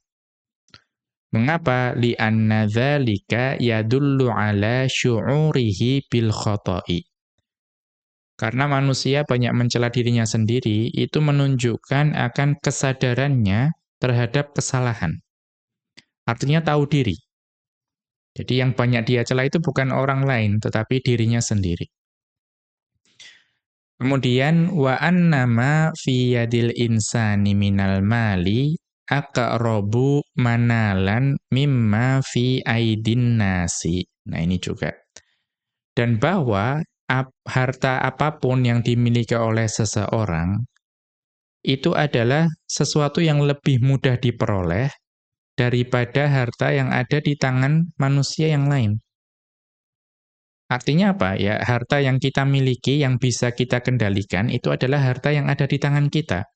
Mengapa? Li'anna dzalika yadullu ala syu'urihi bil khoto'i. Karena manusia banyak mencela dirinya sendiri, itu menunjukkan akan kesadarannya terhadap kesalahan. Artinya tahu diri. Jadi yang banyak dia celah itu bukan orang lain, tetapi dirinya sendiri. Kemudian wa annama fi yadil insani minal mali aqrabu manalan mimma fi aidin nasi. Nah, ini juga. Dan bahwa harta apa pun yang dimiliki oleh seseorang itu adalah sesuatu yang lebih mudah diperoleh daripada harta yang ada di tangan manusia yang lain. Artinya apa? Ya, harta yang kita miliki, yang bisa kita kendalikan, itu adalah harta yang ada di tangan kita.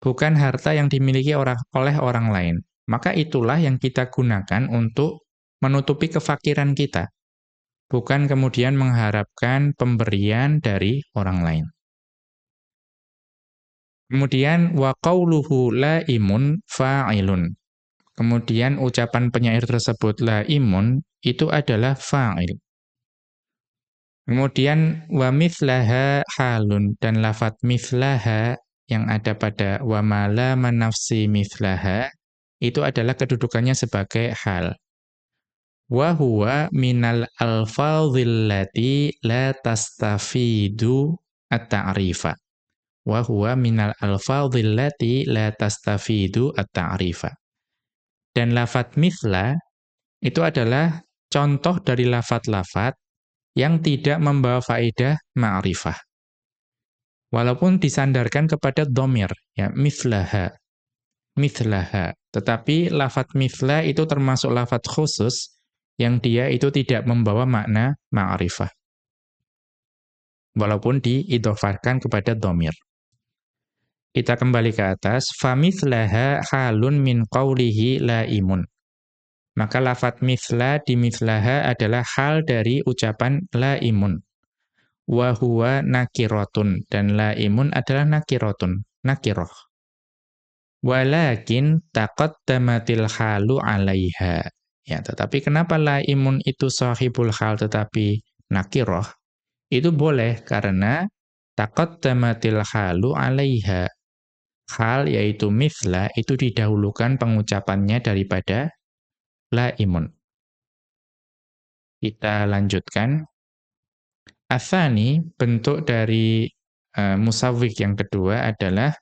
Bukan harta yang dimiliki orang, oleh orang lain. Maka itulah yang kita gunakan untuk menutupi kefakiran kita. Bukan kemudian mengharapkan pemberian dari orang lain. Kemudian wa qauluhu imun fa'ilun. Kemudian ucapan penyair tersebut la imun itu adalah fa'il. Kemudian wa mithlaha halun dan lafat mithlaha yang ada pada wa mala manafsi mithlaha itu adalah kedudukannya sebagai hal. Wa huwa minal alfadhillati la tastafidu at-ta'rifa. Wa huwa minal alfadhillati la tastafidu at-ta'rifa. Dan lafat mithla itu adalah contoh dari lafat-lafat yang tidak membawa faedah ma'rifah. Walaupun disandarkan kepada domir, ya, mithlaha, mithlaha. Tetapi lafat mithla itu termasuk lafat khusus yang dia itu tidak membawa makna ma'rifah. Walaupun diidofarkan kepada domir. Kita kembali ke atas. Famithlaha halun min qawlihi laimun. Maka lafat mithla di mithlaha adalah hal dari ucapan laimun. Wa huwa nakirotun. Dan laimun adalah nakirotun. Nakiroh. Walakin taqaddamatil halu alaiha. Ya, tetapi kenapa laimun itu sahibul hal tetapi nakiroh? Itu boleh karena taqaddamatil halu alaiha. Hal yaitu mithla itu didahulukan pengucapannya daripada laimun. Kita lanjutkan. Athani, bentuk dari uh, musawwik yang kedua adalah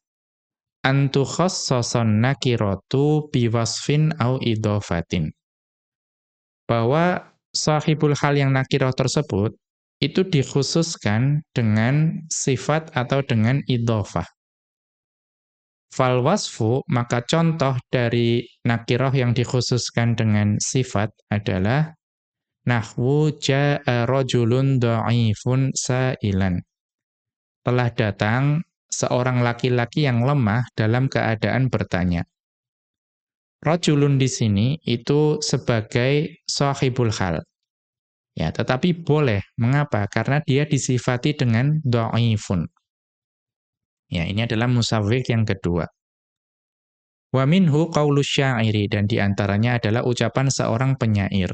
antukhassasan nakiratu biwasfin au idofatin. Bahwa sahibul hal yang nakirah tersebut itu dikhususkan dengan sifat atau dengan idofah. Fal wasfu, maka contoh dari nakiroh yang dikhususkan dengan sifat adalah nahwu ja'a rajulun dha'ifun sa'ilan. Telah datang seorang laki-laki yang lemah dalam keadaan bertanya. Rajulun di sini itu sebagai sahibul hal. Ya, tetapi boleh. Mengapa? Karena dia disifati dengan dha'ifun. Ya, ini adalah musawwik yang kedua. Wa minhu qaulu syairi dan di antaranya adalah ucapan seorang penyair.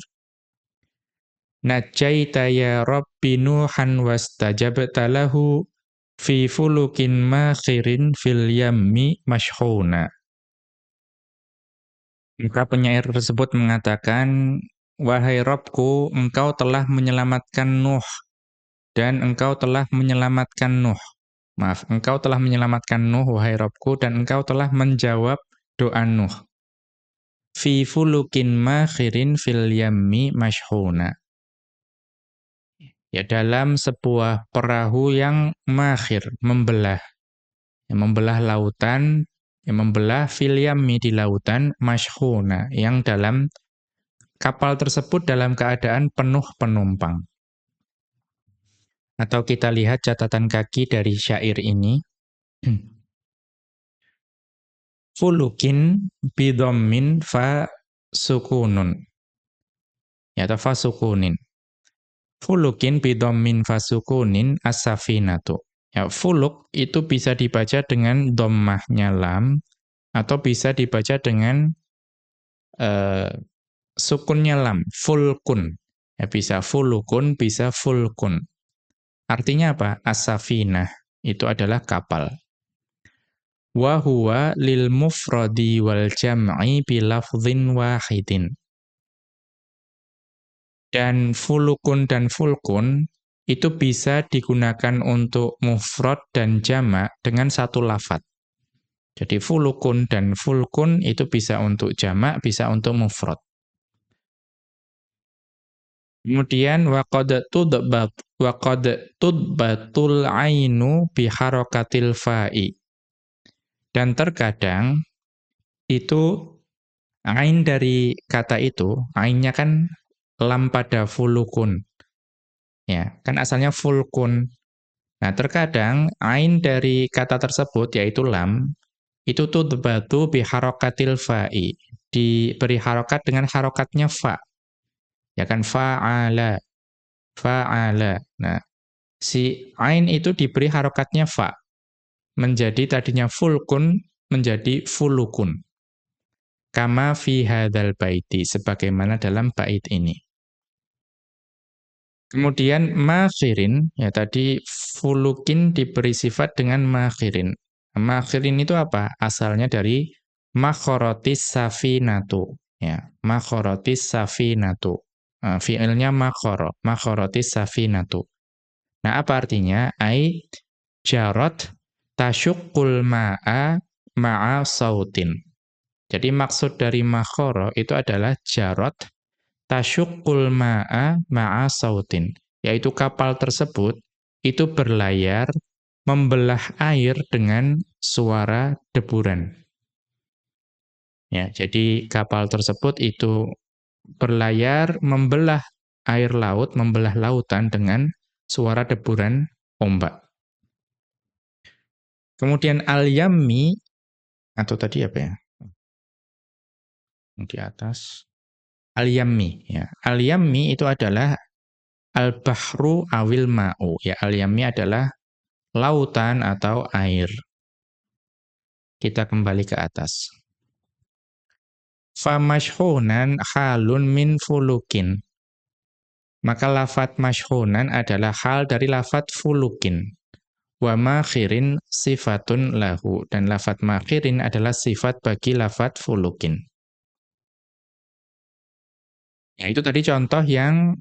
Najaita ya Rabbi Nuhan wastajabta lahu fi fulukin makhirin fil yammi mashhuna. Maka penyair tersebut mengatakan, Wahai Robku, engkau telah menyelamatkan Nuh, dan engkau telah menyelamatkan Nuh. Maaf, engkau telah menyelamatkan Nuh, wahai Robku, dan engkau telah menjawab doa Nuh. Fi fulukin makhirin fil yammi mashhuna. Ya, dalam sebuah perahu yang makhir, membelah. Yang membelah lautan, yang membelah fil yammi di lautan mashhuna, yang dalam kapal tersebut dalam keadaan penuh penumpang. Atau kita lihat catatan kaki dari syair ini. Fulukin bidommin fa sukunun. Ya, atau fa sukunin. Fulukin bidommin fa sukunin as-safinatu. Ya, fuluk itu bisa dibaca dengan dommahnya lam, atau bisa dibaca dengan uh, sukunnya lam, fulkun. Ya, bisa fulukun, bisa fulkun. Artinya apa? As-safinah itu adalah kapal. Wa huwa lil mufradi wal jam'i bi lafdhin wahidin. Dan fulukun dan fulkun itu bisa digunakan untuk mufrad dan jamak dengan satu lafat. Jadi fulukun dan fulkun itu bisa untuk jamak, bisa untuk mufrad. Kemudian waqad tudbat waqad tudbatul ainu bi harakatil fa'i. Dan terkadang itu ain dari kata itu, ainnya kan lam pada fulukun. Ya, kan asalnya fulkun. Nah, terkadang ain dari kata tersebut yaitu lam itu tuh debatu bi harokatil fa'i. Diberi harokat dengan harokatnya fa. Ya kan fa'ala. Fa'ala. Nah, si ain itu diberi harokatnya fa. Menjadi tadinya fulkun menjadi fulukun. Kama fi hadzal baiti sebagaimana dalam bait ini. Kemudian makhirin, ya tadi fulukin diberi sifat dengan makhirin. Makhirin itu apa? Asalnya dari makhorotis safinatu. Ya, makhorotis safinatu. Nah, fi'ilnya makhoro, makhorotis safinatu. Nah, apa artinya? Ai jarot tasyukul ma'a ma'a sautin. Jadi maksud dari makhoro itu adalah jarot tasyukul ma'a ma'a sautin, yaitu kapal tersebut itu berlayar membelah air dengan suara deburan. Ya, jadi kapal tersebut itu berlayar membelah air laut, membelah lautan dengan suara deburan ombak. Kemudian al-yammi atau tadi apa ya? Di atas Al-yammi ya. Al-yammi itu adalah al-bahru awil ma'u. Ya, al-yammi adalah lautan atau air. Kita kembali ke atas. Famashhunan halun min fulukin. Maka lafat mashhunan adalah hal dari lafat fulukin. Wa makhirin sifatun lahu. Dan lafat makhirin adalah sifat bagi lafat fulukin. Ya, itu tadi contoh yang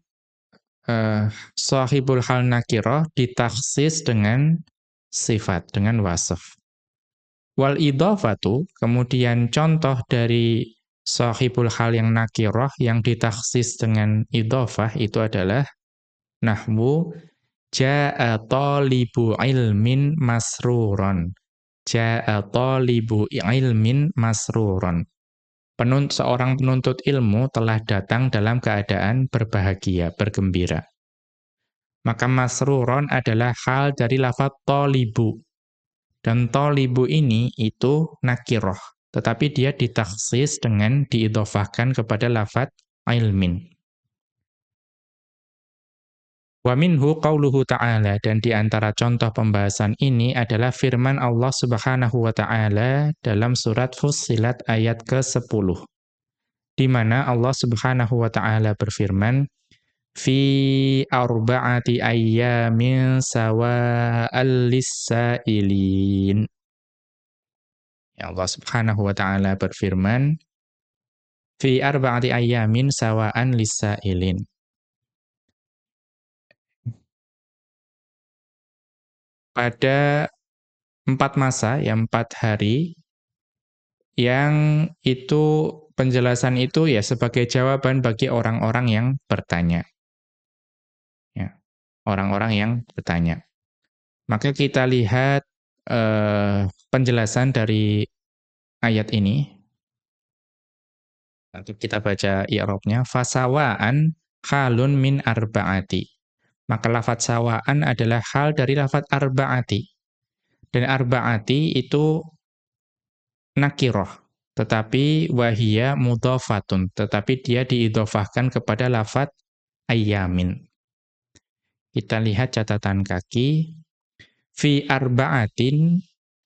uh, sahibul hal nakiroh ditaksis dengan sifat, dengan wasaf. Wal idhafatu, kemudian contoh dari sahibul hal yang nakiroh yang ditaksis dengan idhafah itu adalah nahwu ja'a talibu ilmin masruron. Ja'a talibu ilmin masruron penunt, seorang penuntut ilmu telah datang dalam keadaan berbahagia, bergembira. Maka masruron adalah hal dari lafat tolibu. Dan tolibu ini itu nakiroh. Tetapi dia ditaksis dengan diidofahkan kepada lafat ilmin. Wa minhu qauluhu ta'ala dan di antara contoh pembahasan ini adalah firman Allah Subhanahu wa taala dalam surat Fussilat ayat ke-10. Di mana Allah Subhanahu wa taala berfirman fi arba'ati ayyamin sawa'al lis-sa'ilin. Ya Allah Subhanahu wa taala berfirman fi arba'ati ayyamin sawa'an lis-sa'ilin. pada empat masa, ya empat hari, yang itu penjelasan itu ya sebagai jawaban bagi orang-orang yang bertanya. Ya, orang-orang yang bertanya. Maka kita lihat eh, penjelasan dari ayat ini. Nanti kita baca i'robnya. Fasawaan halun min arba'ati. Maka lafat sawaan adalah hal dari lafat arba'ati. Dan arba'ati itu nakiroh. Tetapi wahia mudofatun. Tetapi dia diidofahkan kepada lafat ayyamin. Kita lihat catatan kaki. Fi arba'atin,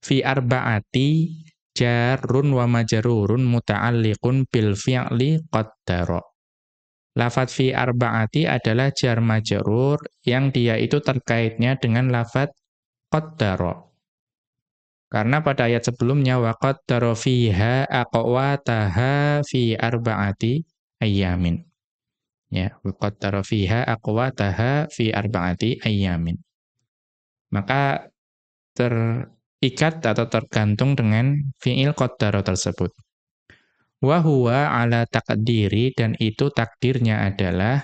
fi arba'ati jarun wa majarurun muta'alliqun bil fi'li qaddara. Lafat fi arba'ati adalah jar majrur yang dia itu terkaitnya dengan lafat qaddara. Karena pada ayat sebelumnya wa qaddara fiha aqwataha fi arba'ati ayyamin. Ya, wa qaddara fiha aqwataha fi arba'ati ayyamin. Maka ter terikat atau tergantung dengan fi'il qaddara tersebut. Wa huwa ala takdiri dan itu takdirnya adalah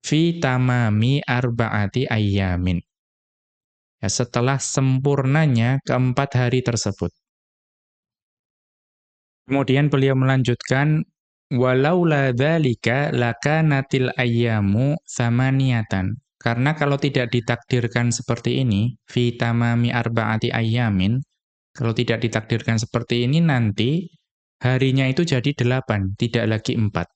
fi tamami arba'ati ayyamin. Ya, setelah sempurnanya keempat hari tersebut. Kemudian beliau melanjutkan walaula dzalika lakanatil ayyamu tsamaniyatan. Karena kalau tidak ditakdirkan seperti ini, fi tamami arba'ati ayyamin, kalau tidak ditakdirkan seperti ini nanti harinya itu jadi delapan, tidak lagi empat.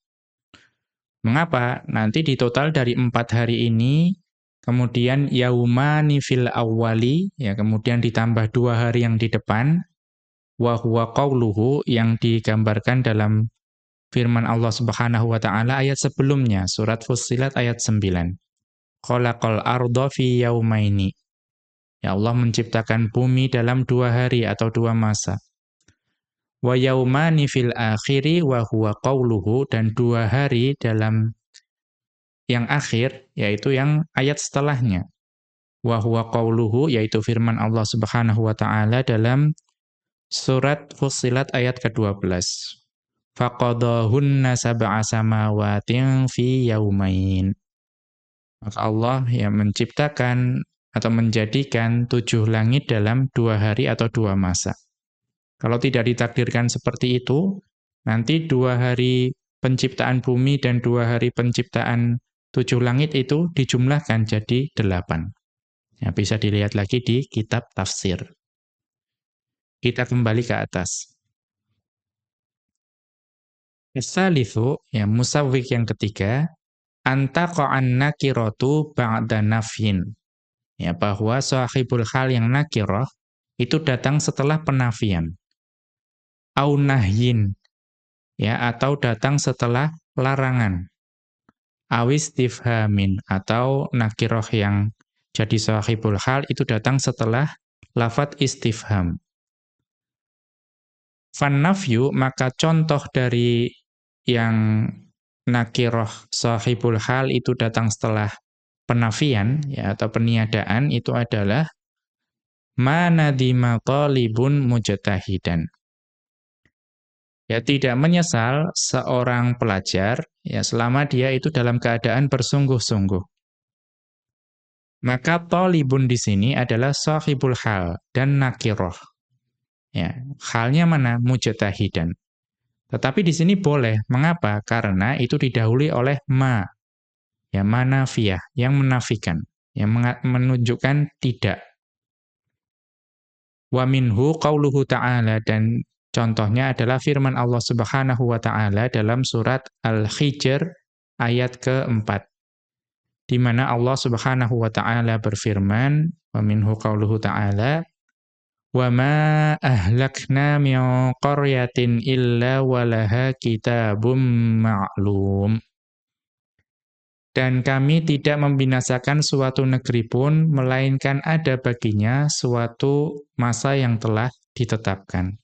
Mengapa? Nanti di total dari empat hari ini, kemudian yaumani fil awwali, ya kemudian ditambah dua hari yang di depan, wa huwa qawluhu yang digambarkan dalam firman Allah Subhanahu wa taala ayat sebelumnya, surat Fussilat ayat 9. Khalaqal arda fi yaumaini. Ya Allah menciptakan bumi dalam dua hari atau dua masa. Wa yaumani fil akhiri wa huwa qawluhu dan dua hari dalam yang akhir yaitu yang ayat setelahnya. Wa huwa qawluhu yaitu firman Allah Subhanahu wa taala dalam surat Fussilat ayat ke-12 faqadahunna sab'a samawatin fi yaumain maka Allah yang menciptakan atau menjadikan tujuh langit dalam dua hari atau dua masa kalau tidak ditakdirkan seperti itu, nanti dua hari penciptaan bumi dan dua hari penciptaan tujuh langit itu dijumlahkan jadi delapan. Ya, bisa dilihat lagi di kitab tafsir. Kita kembali ke atas. Esalifu, ya musawwik yang ketiga, antaqa'an nakiratu ba'da nafyin. Ya, bahwa sahibul hal yang nakirah itu datang setelah penafian. Au nahyin. Ya atau datang setelah larangan. Awistifhamin atau nakiroh yang jadi sahibul hal itu datang setelah lafat istifham. Fannafyu maka contoh dari yang nakiroh sahibul hal itu datang setelah penafian ya atau peniadaan itu adalah manadima talibun mujtahidan ya tidak menyesal seorang pelajar ya selama dia itu dalam keadaan bersungguh-sungguh. Maka talibun di sini adalah sahibul hal dan nakiroh. Ya, halnya mana? Mujtahidan. Tetapi di sini boleh. Mengapa? Karena itu didahului oleh ma. Ya, manafiyah, yang menafikan. Yang menunjukkan tidak. Wa minhu qauluhu ta'ala dan Contohnya adalah firman Allah Subhanahu wa taala dalam surat Al-Hijr ayat keempat. Di mana Allah Subhanahu wa taala berfirman, wa minhu qauluhu ta'ala, "Wa ma ahlakna min qaryatin illa walaha kitabum ma'lum." Dan kami tidak membinasakan suatu negeri pun, melainkan ada baginya suatu masa yang telah ditetapkan.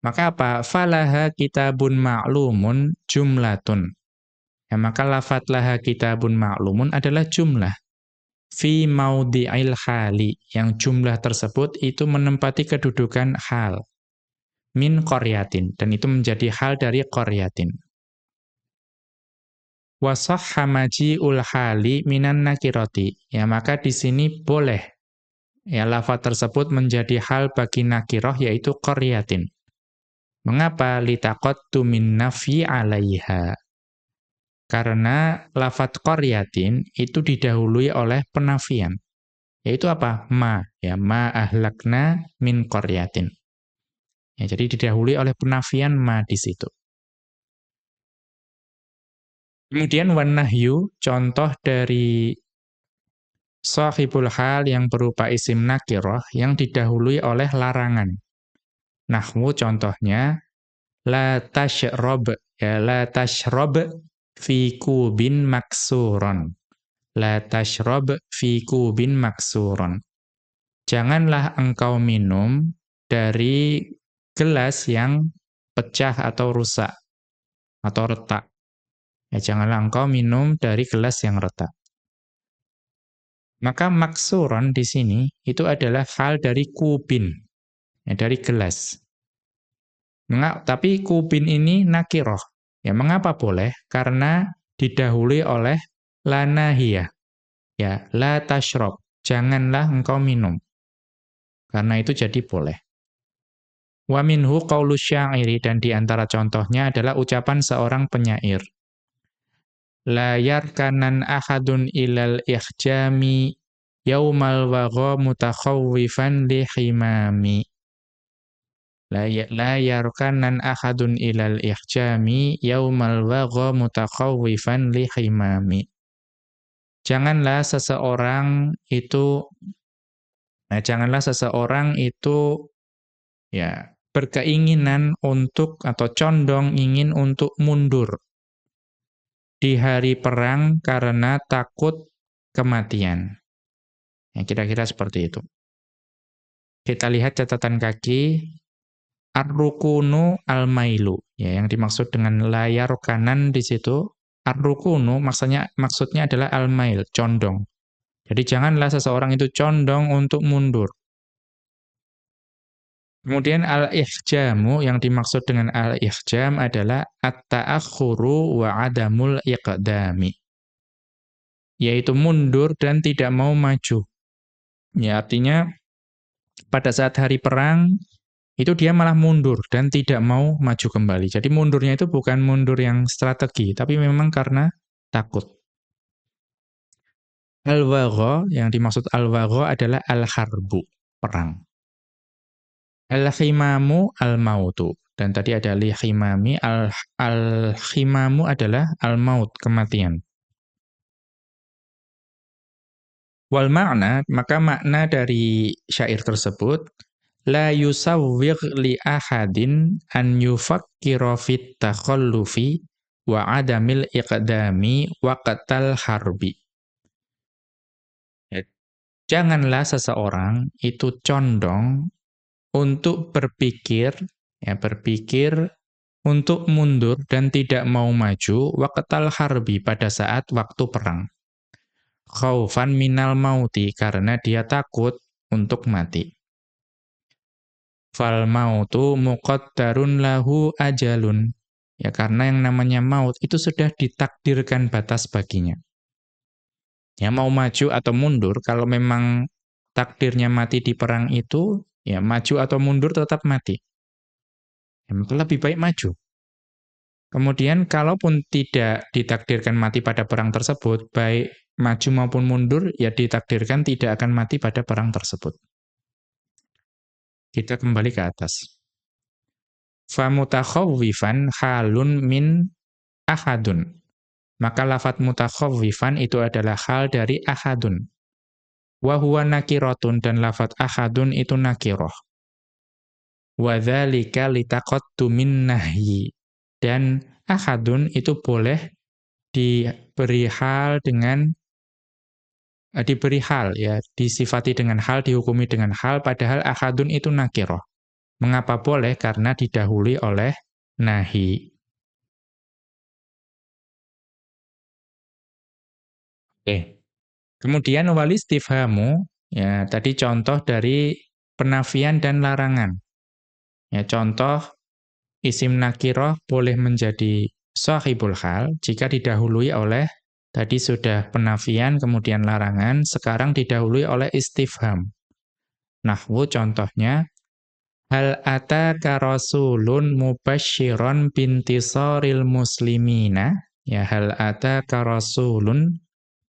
Maka apa? Falaha kitabun ma'lumun jumlatun. Ya, maka lafat laha kitabun ma'lumun adalah jumlah. Fi maudhi'il hali. Yang jumlah tersebut itu menempati kedudukan hal. Min koryatin. Dan itu menjadi hal dari koryatin. Wasahha maji'ul hali minan nakiroti. Ya, maka di sini boleh. Ya, lafat tersebut menjadi hal bagi nakiroh yaitu koryatin. Mengapa litaqattu min nafi 'alaiha? Karena lafat qaryatin itu didahului oleh penafian. Yaitu apa? Ma, ya ma ahlakna min qaryatin. Ya, jadi didahului oleh penafian ma di situ. Kemudian wan nahyu, contoh dari sahibul hal yang berupa isim nakirah yang didahului oleh larangan. Nahwu contohnya la tashrob ya la tashrob fi kubin maksuron. La tashrob fi kubin maksuron. Janganlah engkau minum dari gelas yang pecah atau rusak atau retak. Ya janganlah engkau minum dari gelas yang retak. Maka maksuron di sini itu adalah hal dari kubin, ya, dari gelas. Tapi kubin ini nakiroh. Ya, mengapa boleh? Karena didahului oleh lanahiyah. Ya, la tashrob. Janganlah engkau minum. Karena itu jadi boleh. Wa minhu qawlu syairi dan di antara contohnya adalah ucapan seorang penyair la yarkanan ahadun ilal ikhjami yaumal wagha mutakhawwifan li himami la, ya, yarkanan ahadun ilal ikhjami yaumal wagha mutakhawwifan li himami janganlah seseorang itu nah janganlah seseorang itu ya berkeinginan untuk atau condong ingin untuk mundur di hari perang karena takut kematian. Ya, kira-kira seperti itu. Kita lihat catatan kaki ar-rukunu al-mailu. Ya, yang dimaksud dengan layar kanan di situ ar-rukunu maksudnya maksudnya adalah al-mail, condong. Jadi janganlah seseorang itu condong untuk mundur. Kemudian al-ihjamu yang dimaksud dengan al-ihjam adalah at-ta'akhuru wa adamul iqdami. Yaitu mundur dan tidak mau maju. Ya artinya pada saat hari perang itu dia malah mundur dan tidak mau maju kembali. Jadi mundurnya itu bukan mundur yang strategi, tapi memang karena takut. Al-wagha yang dimaksud al-wagha adalah al-harbu, perang. Al-khimamu al-mautu. Dan tadi ada li-khimami, al-khimamu adalah al-maut, kematian. Wal makna, maka makna dari syair tersebut, la yusawwigh li ahadin an yufakkira fit takhallufi wa adamil iqdami waqtal harbi. Ya, janganlah seseorang itu condong untuk berpikir, ya berpikir untuk mundur dan tidak mau maju waqtal harbi pada saat waktu perang. Khaufan minal mauti karena dia takut untuk mati. Fal mautu muqaddarun lahu ajalun. Ya karena yang namanya maut itu sudah ditakdirkan batas baginya. Ya mau maju atau mundur kalau memang takdirnya mati di perang itu Ya, maju atau mundur tetap mati. Ya, maka lebih baik maju. Kemudian kalaupun tidak ditakdirkan mati pada perang tersebut, baik maju maupun mundur, ya ditakdirkan tidak akan mati pada perang tersebut. Kita kembali ke atas. Famutakhawwifan halun min ahadun. Maka lafat mutakhawwifan itu adalah hal dari ahadun. Wa huwa nakiratun dan lafat ahadun itu nakiroh. Wa dzalika litaqaddumin nahyi. Dan ahadun itu boleh diberi hal dengan diberi hal ya, disifati dengan hal, dihukumi dengan hal padahal ahadun itu nakiroh. Mengapa boleh? Karena didahului oleh nahi. Oke. Kemudian wal istifhamu, ya tadi contoh dari penafian dan larangan. Ya contoh isim nakiroh boleh menjadi sahibul hal jika didahului oleh tadi sudah penafian kemudian larangan, sekarang didahului oleh istifham. Nahwu contohnya Hal ataka rasulun mubasyiron bintisaril muslimina ya hal ataka rasulun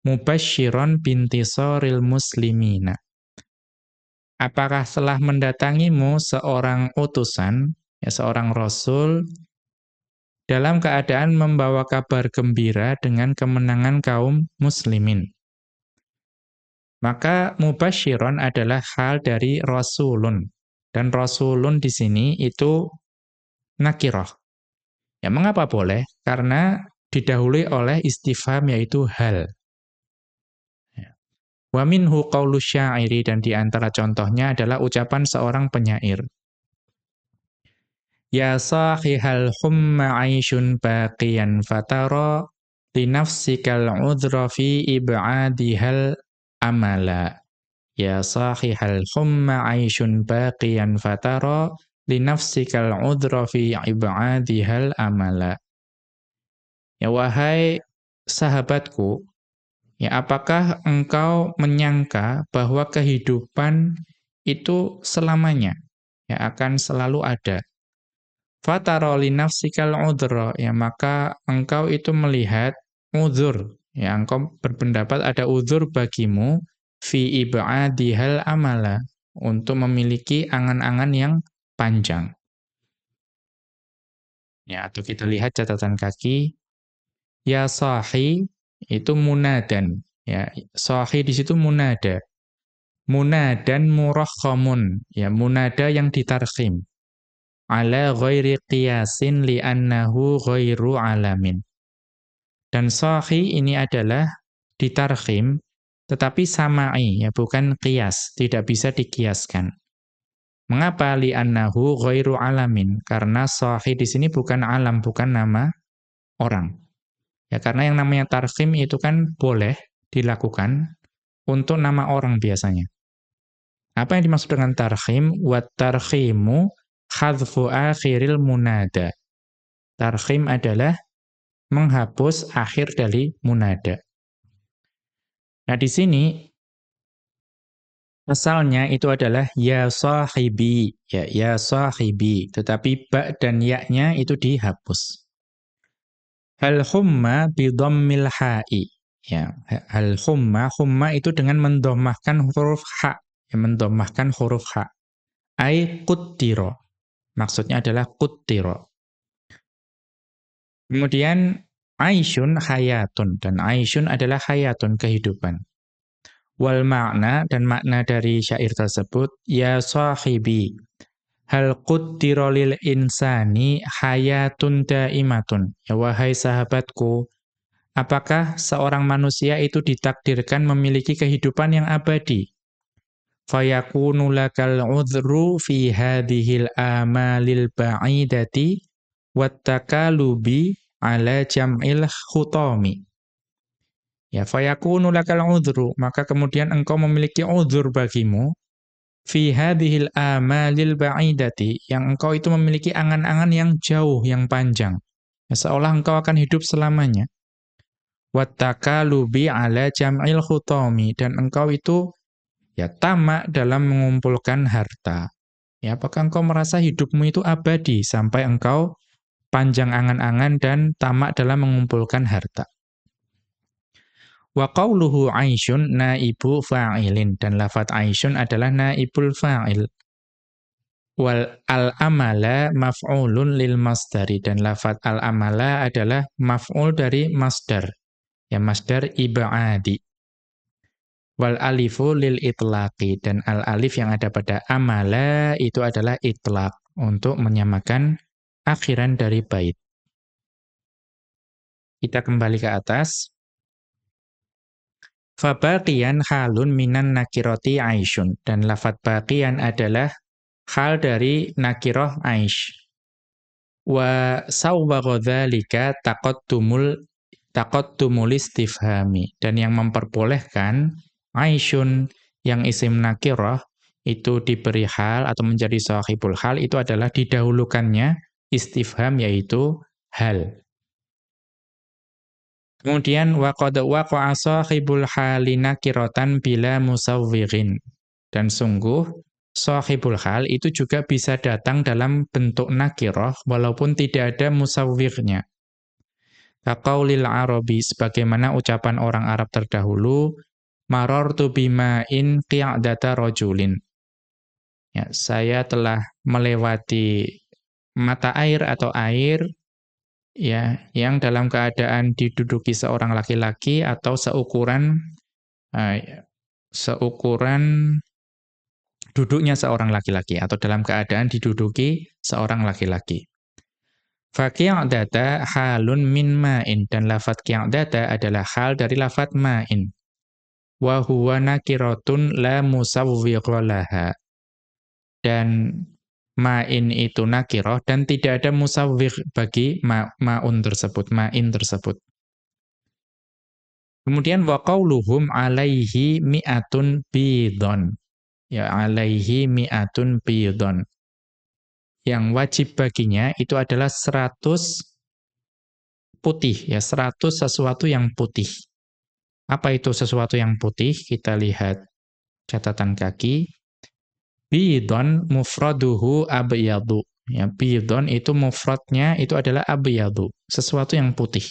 mubasyiron bintisoril muslimina. Apakah telah mendatangimu seorang utusan, ya seorang rasul, dalam keadaan membawa kabar gembira dengan kemenangan kaum muslimin? Maka mubasyiron adalah hal dari rasulun. Dan rasulun di sini itu nakiroh. Ya mengapa boleh? Karena didahului oleh istifham yaitu hal. Wa minhu qawlu syairi dan di antara contohnya adalah ucapan seorang penyair. Ya sahihal humma aishun baqiyan fatara li nafsikal udhra fi ib'adihal amala. Ya sahihal humma aishun baqiyan fatara linafsikal udra fi ibadihal amala. Ya wahai sahabatku, ya apakah engkau menyangka bahwa kehidupan itu selamanya ya akan selalu ada? Fatara linafsikal udra, ya maka engkau itu melihat udzur, ya engkau berpendapat ada udzur bagimu fi ibadihal amala untuk memiliki angan-angan yang panjang. Ya, atau kita lihat catatan kaki. Ya sahi itu munadan. Ya sahi di situ munada. Munadan murakhamun ya munada yang ditarkhim ala ghairi qiyasin li'annahu ghairu alamin dan sahi ini adalah ditarkhim tetapi sama'i ya bukan qiyas tidak bisa dikiaskan mengapa li'annahu ghairu alamin karena sahi di sini bukan alam bukan nama orang Ya karena yang namanya tarkhim itu kan boleh dilakukan untuk nama orang biasanya. Apa yang dimaksud dengan tarkhim? Wat tarkhimu khadfu akhiril munada. Tarkhim adalah menghapus akhir dari munada. Nah, di sini asalnya itu adalah ya sahibi, ya ya sahibi, tetapi ba dan ya-nya itu dihapus. Hal humma bidhammil ha'i. Ya, hal humma, humma itu dengan mendomahkan huruf ha, ya, mendomahkan huruf ha. Ai kuttiro. Maksudnya adalah kuttiro. Kemudian Aisyun hayatun dan Aisyun adalah hayatun kehidupan. Wal makna dan makna dari syair tersebut ya sahibi hal quddira lil insani hayatun daimatun. Ya wahai sahabatku, apakah seorang manusia itu ditakdirkan memiliki kehidupan yang abadi? Fayakunu lakal udhru fi hadhil amalil ba'idati wattakalubi ala jam'il khutami. Ya fayakunu lakal udhru, maka kemudian engkau memiliki udhur bagimu fi hadhil amalil ba'idati yang engkau itu memiliki angan-angan yang jauh yang panjang ya, seolah engkau akan hidup selamanya wattakalubi ala jam'il khutami dan engkau itu ya tamak dalam mengumpulkan harta ya apakah engkau merasa hidupmu itu abadi sampai engkau panjang angan-angan dan tamak dalam mengumpulkan harta Wa qawluhu Aisyun naibu fa'ilin dan lafat Aisyun adalah naibul fa'il. Wal al-amala maf'ulun lil masdari dan lafat al-amala adalah maf'ul dari masdar. Ya masdar ibadi. Wal alifu lil itlaqi dan al-alif yang ada pada amala itu adalah itlaq untuk menyamakan akhiran dari bait. Kita kembali ke atas. Fabaqiyan halun minan nakiroti aisyun. Dan lafat baqiyan adalah hal dari nakiroh aish. Wa sawwagha dzalika taqattumul taqattumul istifhami. Dan yang memperbolehkan aisyun yang isim nakiroh itu diberi hal atau menjadi sahibul hal itu adalah didahulukannya istifham yaitu hal. Kemudian waqad waqa'a sahibul halina kiratan bila musawwirin. Dan sungguh sahibul hal itu juga bisa datang dalam bentuk nakirah walaupun tidak ada musawwirnya. Kaqaulil Arabi sebagaimana ucapan orang Arab terdahulu marartu bima'in qi'data rajulin. Ya, saya telah melewati mata air atau air ya yang dalam keadaan diduduki seorang laki-laki atau seukuran uh, seukuran duduknya seorang laki-laki atau dalam keadaan diduduki seorang laki-laki. data halun min ma'in dan lafat data adalah hal dari lafat ma'in. Wa huwa nakiratun la musawwigha Dan ma'in itu nakiroh dan tidak ada musawwir bagi ma ma'un tersebut, ma'in tersebut. Kemudian wa qauluhum alaihi mi'atun bidon. Ya alaihi mi'atun bidon. Yang wajib baginya itu adalah 100 putih ya, 100 sesuatu yang putih. Apa itu sesuatu yang putih? Kita lihat catatan kaki. Bidon mufraduhu abyadu. Ya, bidon itu mufradnya itu adalah abyadu, sesuatu yang putih.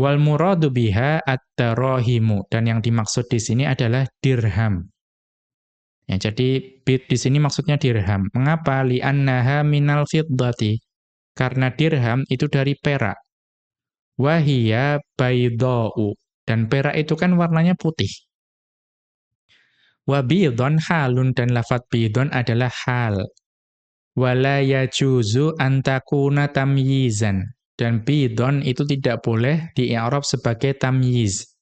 Wal muradu biha at-darahimu dan yang dimaksud di sini adalah dirham. Ya, jadi bid di sini maksudnya dirham. Mengapa? Li'annaha minal fiddati. Karena dirham itu dari perak. Wahia baydau. Dan perak itu kan warnanya putih. Wa bidon halun dan lafat bidon adalah hal. Wala yajuzu antakuna tamyizan. Dan bidon itu tidak boleh di i'rab sebagai tamyiz.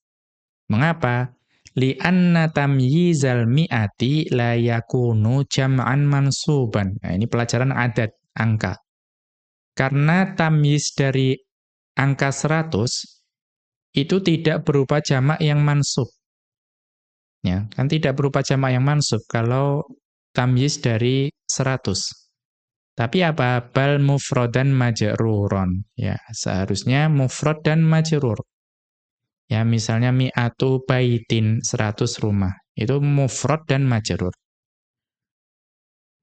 Mengapa? Li'anna tamyizal mi'ati la yakunu jam'an mansuban. Nah, ini pelajaran adat, angka. Karena tamyiz dari angka 100 itu tidak berupa jamak yang mansub. Ya, kan tidak berupa jamak yang mansub kalau tamyiz dari 100. Tapi apa? Bal mufrodan majruron. Ya, seharusnya mufrod dan majrur. Ya, misalnya mi'atu baitin, 100 rumah. Itu mufrod dan majrur.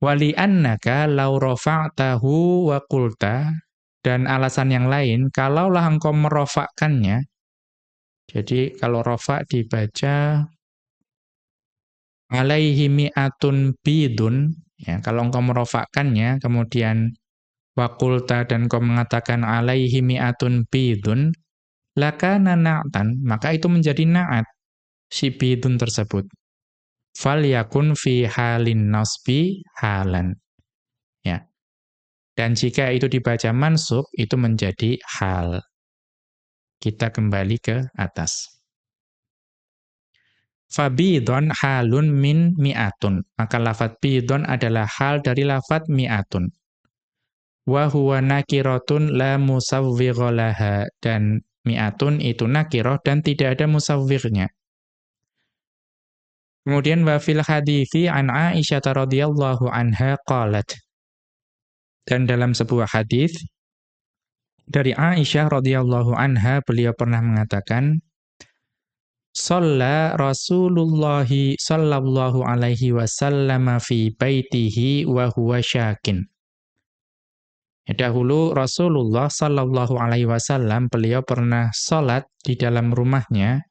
Wali annaka law rafa'tahu wa qulta dan alasan yang lain kalaulah engkau merofakkannya jadi kalau rofa dibaca alaihi mi'atun bidun Ya, kalau engkau merofakkannya, kemudian wakulta dan kau mengatakan alaihi mi'atun bidun, lakana na'tan, maka itu menjadi na'at, si bidun tersebut. Fal yakun fi halin nasbi halan. Ya. Dan jika itu dibaca mansub, itu menjadi hal. Kita kembali ke atas. Fabidon halun min mi'atun. Maka lafat bidon adalah hal dari lafat mi'atun. Wa huwa nakiratun la musawwigolaha. Dan mi'atun itu nakiroh dan tidak ada musawwirnya. Kemudian wa fil hadithi an Aisyah radhiyallahu anha qalat. Dan dalam sebuah hadis dari Aisyah radhiyallahu anha beliau pernah mengatakan Shalla Rasulullah sallallahu alaihi wasallam fi baitihi wa huwa syakin. Ya, dahulu Rasulullah sallallahu alaihi wasallam beliau pernah salat di dalam rumahnya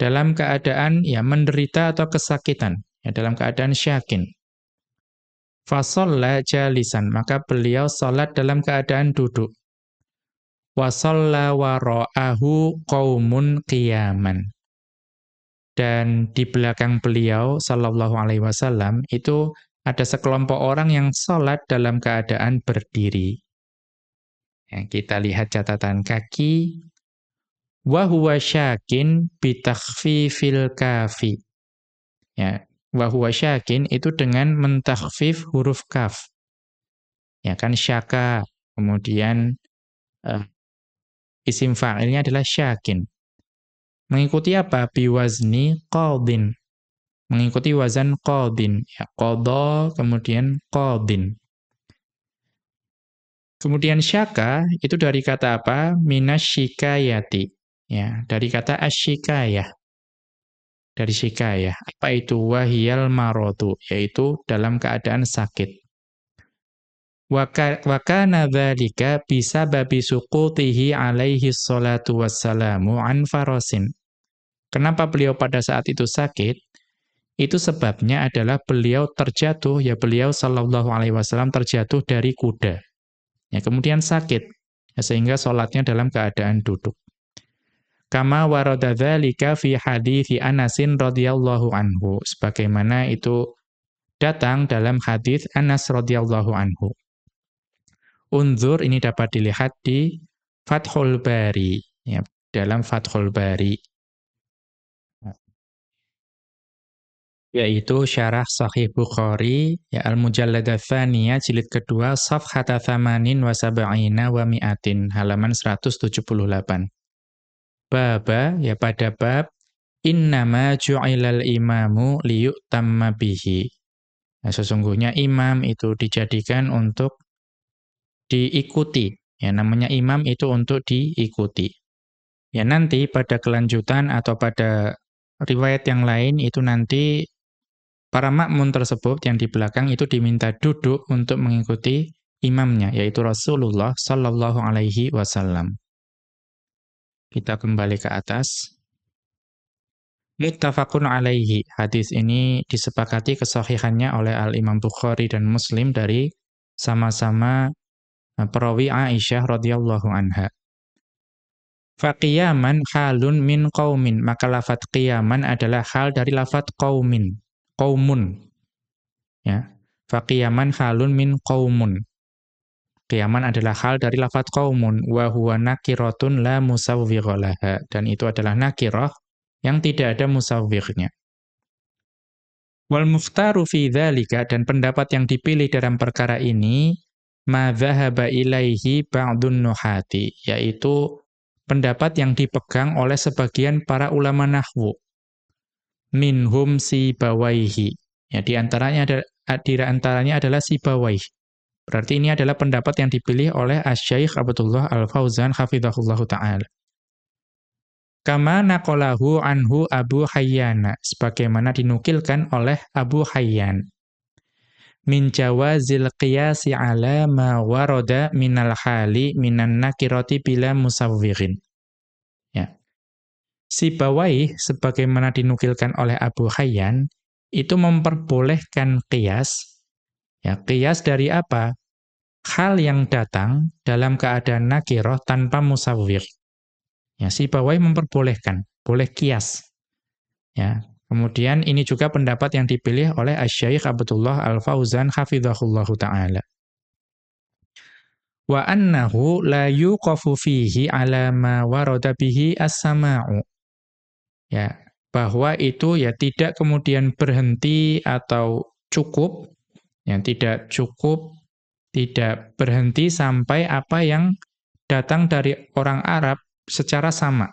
dalam keadaan ya menderita atau kesakitan, ya dalam keadaan syakin. Fasalla jalisan, maka beliau salat dalam keadaan duduk. Wa shalla wara'ahu qaumun qiyaman dan di belakang beliau sallallahu alaihi wasallam itu ada sekelompok orang yang salat dalam keadaan berdiri. Ya, kita lihat catatan kaki wa huwa syakin bi takhfifil kafi. Ya, wa huwa syakin itu dengan mentakhfif huruf kaf. Ya kan syaka, kemudian uh, isim fa'ilnya adalah syakin. Mengikuti apa? Biwazni qadin. Mengikuti wazan qadin. Ya, qadha, kemudian qadin. Kemudian syaka itu dari kata apa? Minasyikayati. Ya, dari kata asyikayah. Dari syikayah. Apa itu? Wahiyal marodu. Yaitu dalam keadaan sakit. Wa kana dzalika bisababi suqutihi alaihi salatu wassalamu an farasin. Kenapa beliau pada saat itu sakit? Itu sebabnya adalah beliau terjatuh, ya beliau sallallahu alaihi wasallam terjatuh dari kuda. Ya, kemudian sakit, ya, sehingga sholatnya dalam keadaan duduk. Kama warada dzalika fi hadithi Anasin radhiyallahu anhu. Sebagaimana itu datang dalam hadis Anas radhiyallahu anhu. Unzur ini dapat dilihat di Fathul Bari, ya, dalam Fathul Bari. yaitu syarah Sahih Bukhari ya Al-Mujallad Tsaniyah jilid kedua safhata tsamanin wa sab'ina wa mi'atin halaman 178. baba ya pada bab innama ju'ilal imamu liyutamma bihi. Nah, sesungguhnya imam itu dijadikan untuk diikuti. Ya, namanya imam itu untuk diikuti. Ya, nanti pada kelanjutan atau pada riwayat yang lain itu nanti para makmun tersebut yang di belakang itu diminta duduk untuk mengikuti imamnya, yaitu Rasulullah Sallallahu Alaihi Wasallam. Kita kembali ke atas. Muttafaqun alaihi. Hadis ini disepakati kesahihannya oleh Al-Imam Bukhari dan Muslim dari sama-sama perawi Aisyah radhiyallahu anha. Faqiyaman halun min qaumin. Maka lafat qiyaman adalah hal dari lafat qaumin. Qaumun. Ya. Faqiyaman halun min qaumun. Qiyaman adalah hal dari lafat qaumun wa huwa nakiratun la musawwighalaha dan itu adalah nakirah yang tidak ada musawwirnya. Wal muftaru fi dzalika dan pendapat yang dipilih dalam perkara ini ma dzahaba ilaihi ba'dun nuhati yaitu pendapat yang dipegang oleh sebagian para ulama nahwu. Minhum si bawaihi. Ya di antaranya ada di antaranya adalah si bawaih berarti ini adalah pendapat yang dipilih oleh Asy-Syaikh Abdullah Al-Fauzan hafizahullahu taala. Kama naqalahu anhu Abu Hayyan, sebagaimana dinukilkan oleh Abu Hayyan. Min jawazil qiyasi ala ma warada minal hali minan nakirati bila musawwirin. Ya. Si Bawai, sebagaimana dinukilkan oleh Abu Hayyan, itu memperbolehkan qiyas. Ya, qiyas dari apa? Hal yang datang dalam keadaan nakirah tanpa musawwir. Ya, si Bawai memperbolehkan, boleh kias. Ya. Kemudian ini juga pendapat yang dipilih oleh Asy-Syaikh Abdullah Al-Fauzan hafizahullahu taala. Wa annahu la yuqafu fihi ala ma warada bihi as-sama'u. Ya, bahwa itu ya tidak kemudian berhenti atau cukup, yang tidak cukup, tidak berhenti sampai apa yang datang dari orang Arab secara sama.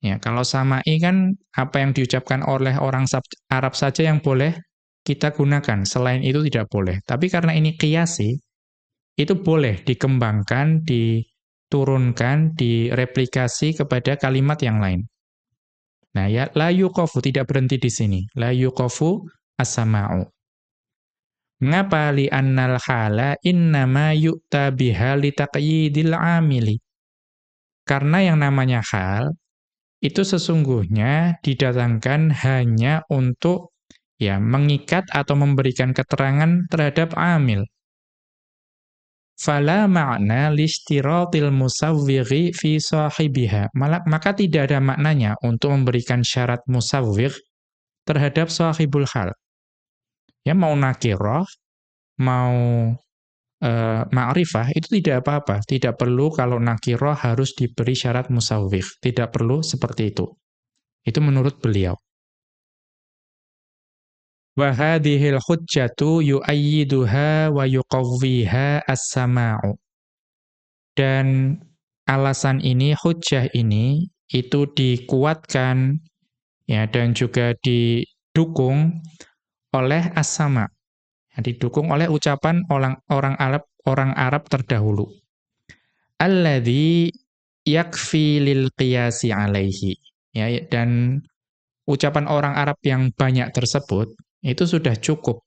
Ya, kalau sama'i kan apa yang diucapkan oleh orang Arab saja yang boleh kita gunakan, selain itu tidak boleh. Tapi karena ini kiasi, itu boleh dikembangkan, diturunkan, direplikasi kepada kalimat yang lain. Nah, ya la yuqafu tidak berhenti di sini. La yuqafu as-sama'u. Mengapa li annal hala innama yu'ta biha li amili? Karena yang namanya hal itu sesungguhnya didatangkan hanya untuk ya mengikat atau memberikan keterangan terhadap amil. Fala ma'na listiratil musawwighi fi sahibiha. Maka tidak ada maknanya untuk memberikan syarat musawwigh terhadap sahibul hal. Ya mau nakirah, mau uh, ma'rifah itu tidak apa-apa, tidak perlu kalau nakirah harus diberi syarat musawwif, tidak perlu seperti itu. Itu menurut beliau. Wa hadhil hujjatu yu'ayyiduha wa yuqawwiha as-sama'u. Dan alasan ini, hujjah ini itu dikuatkan ya dan juga didukung oleh as-sama' didukung oleh ucapan orang orang Arab orang Arab terdahulu. Alladzi yakfi lil qiyasi alaihi. Ya, dan ucapan orang Arab yang banyak tersebut itu sudah cukup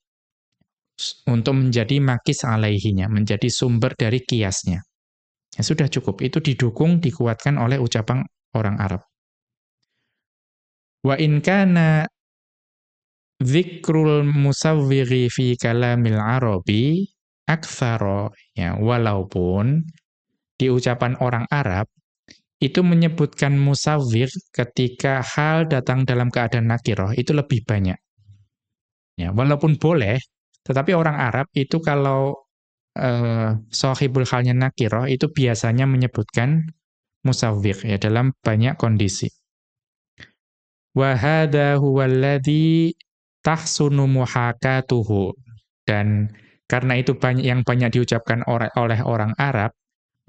untuk menjadi makis alaihinya, menjadi sumber dari kiasnya. Ya, sudah cukup, itu didukung, dikuatkan oleh ucapan orang Arab. Wa in kana Zikrul musawwiri fi kalamil arabi aktsara ya walaupun di ucapan orang Arab itu menyebutkan musawwir ketika hal datang dalam keadaan nakirah itu lebih banyak. Ya, walaupun boleh, tetapi orang Arab itu kalau eh, sahibul halnya nakirah itu biasanya menyebutkan musawwir ya dalam banyak kondisi. Wa hadha huwa alladhi tahsunu muhakatuhu. Dan karena itu banyak yang banyak diucapkan oleh, orang Arab,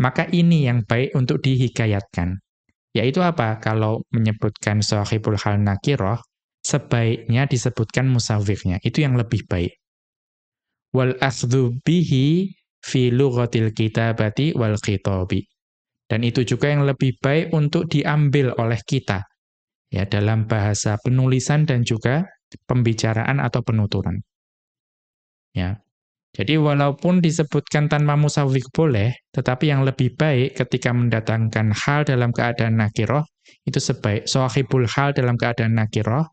maka ini yang baik untuk dihikayatkan. Yaitu apa? Kalau menyebutkan sahibul hal nakiroh, sebaiknya disebutkan musawwirnya. Itu yang lebih baik. Wal bihi fi lughatil kitabati wal khitabi. Dan itu juga yang lebih baik untuk diambil oleh kita ya dalam bahasa penulisan dan juga pembicaraan atau penuturan. Ya. Jadi walaupun disebutkan tanpa musawwik boleh, tetapi yang lebih baik ketika mendatangkan hal dalam keadaan nakiroh, itu sebaik sohibul hal dalam keadaan nakiroh,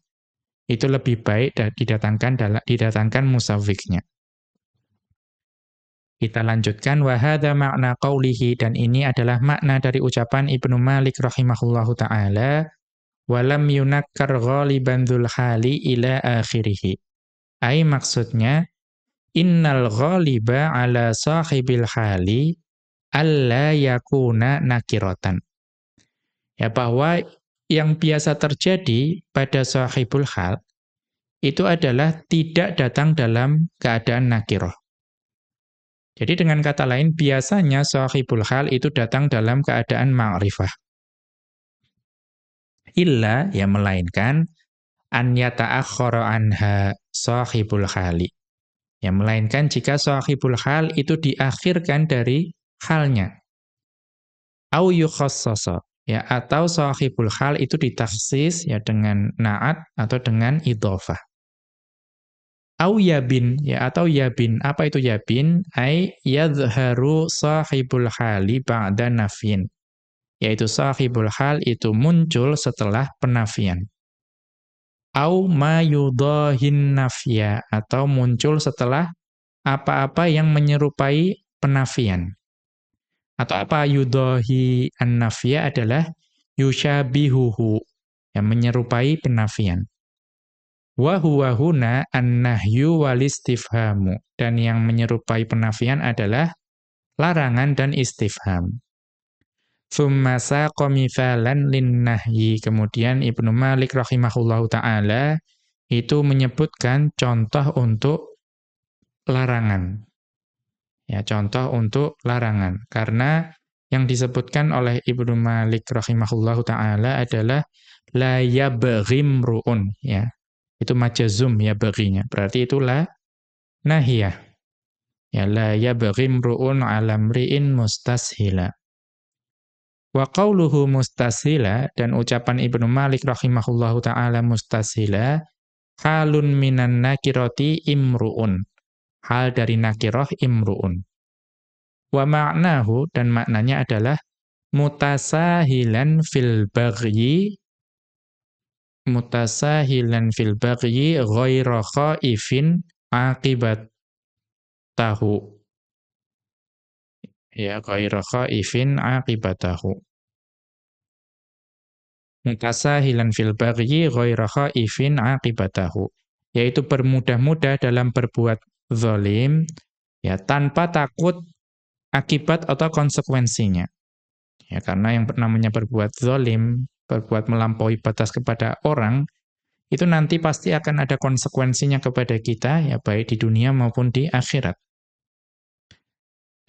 itu lebih baik didatangkan didatangkan musawwiknya. Kita lanjutkan wahada makna qawlihi dan ini adalah makna dari ucapan Ibnu Malik rahimahullahu taala walam yunakkar ghaliban dzul hali ila akhirih. Ai maksudnya innal ghaliba ala sahibil hali alla yakuna nakiratan. Ya bahwa yang biasa terjadi pada sahibul hal itu adalah tidak datang dalam keadaan nakiroh. Jadi dengan kata lain, biasanya sahibul hal itu datang dalam keadaan ma'rifah. Illa, ya melainkan, an yata'akhara anha sahibul hali. Ya, melainkan jika sahibul hal itu diakhirkan dari halnya. Au yukhassasa, ya atau sahibul hal itu ditaksis ya dengan naat atau dengan idhofah. Au yabin, ya atau yabin. Apa itu yabin? Ai yadhharu sahibul hali ba'da nafyin. Yaitu sahibul hal itu muncul setelah penafian au ma yudahin nafya atau muncul setelah apa-apa yang menyerupai penafian. Atau apa yudahi an-nafya adalah yushabihuhu yang menyerupai penafian. Wa huwa huna an-nahyu wal istifhamu dan yang menyerupai penafian adalah larangan dan istifham. Thumma saqa mithalan linnahyi. Kemudian Ibnu Malik rahimahullahu taala itu menyebutkan contoh untuk larangan. Ya, contoh untuk larangan. Karena yang disebutkan oleh Ibnu Malik rahimahullahu taala adalah la yabghim ru'un, ya. Itu majazum ya baginya. Berarti itulah nahiyah. Ya la yabghim ru'un alamri'in mustashila. Wa qawluhu mustasila dan ucapan Ibnu Malik rahimahullahu taala mustasila halun minan nakirati imruun. Hal dari nakirah imruun. Wa ma'nahu dan maknanya adalah mutasahilan fil baghyi mutasahilan fil baghyi ghaira khaifin akibat tahu ya ghaira khaifin aqibatahu. Mutasahilan fil baghi ghaira khaifin aqibatahu. Yaitu bermudah-mudah dalam berbuat zalim ya tanpa takut akibat atau konsekuensinya. Ya karena yang namanya berbuat zalim berbuat melampaui batas kepada orang itu nanti pasti akan ada konsekuensinya kepada kita ya baik di dunia maupun di akhirat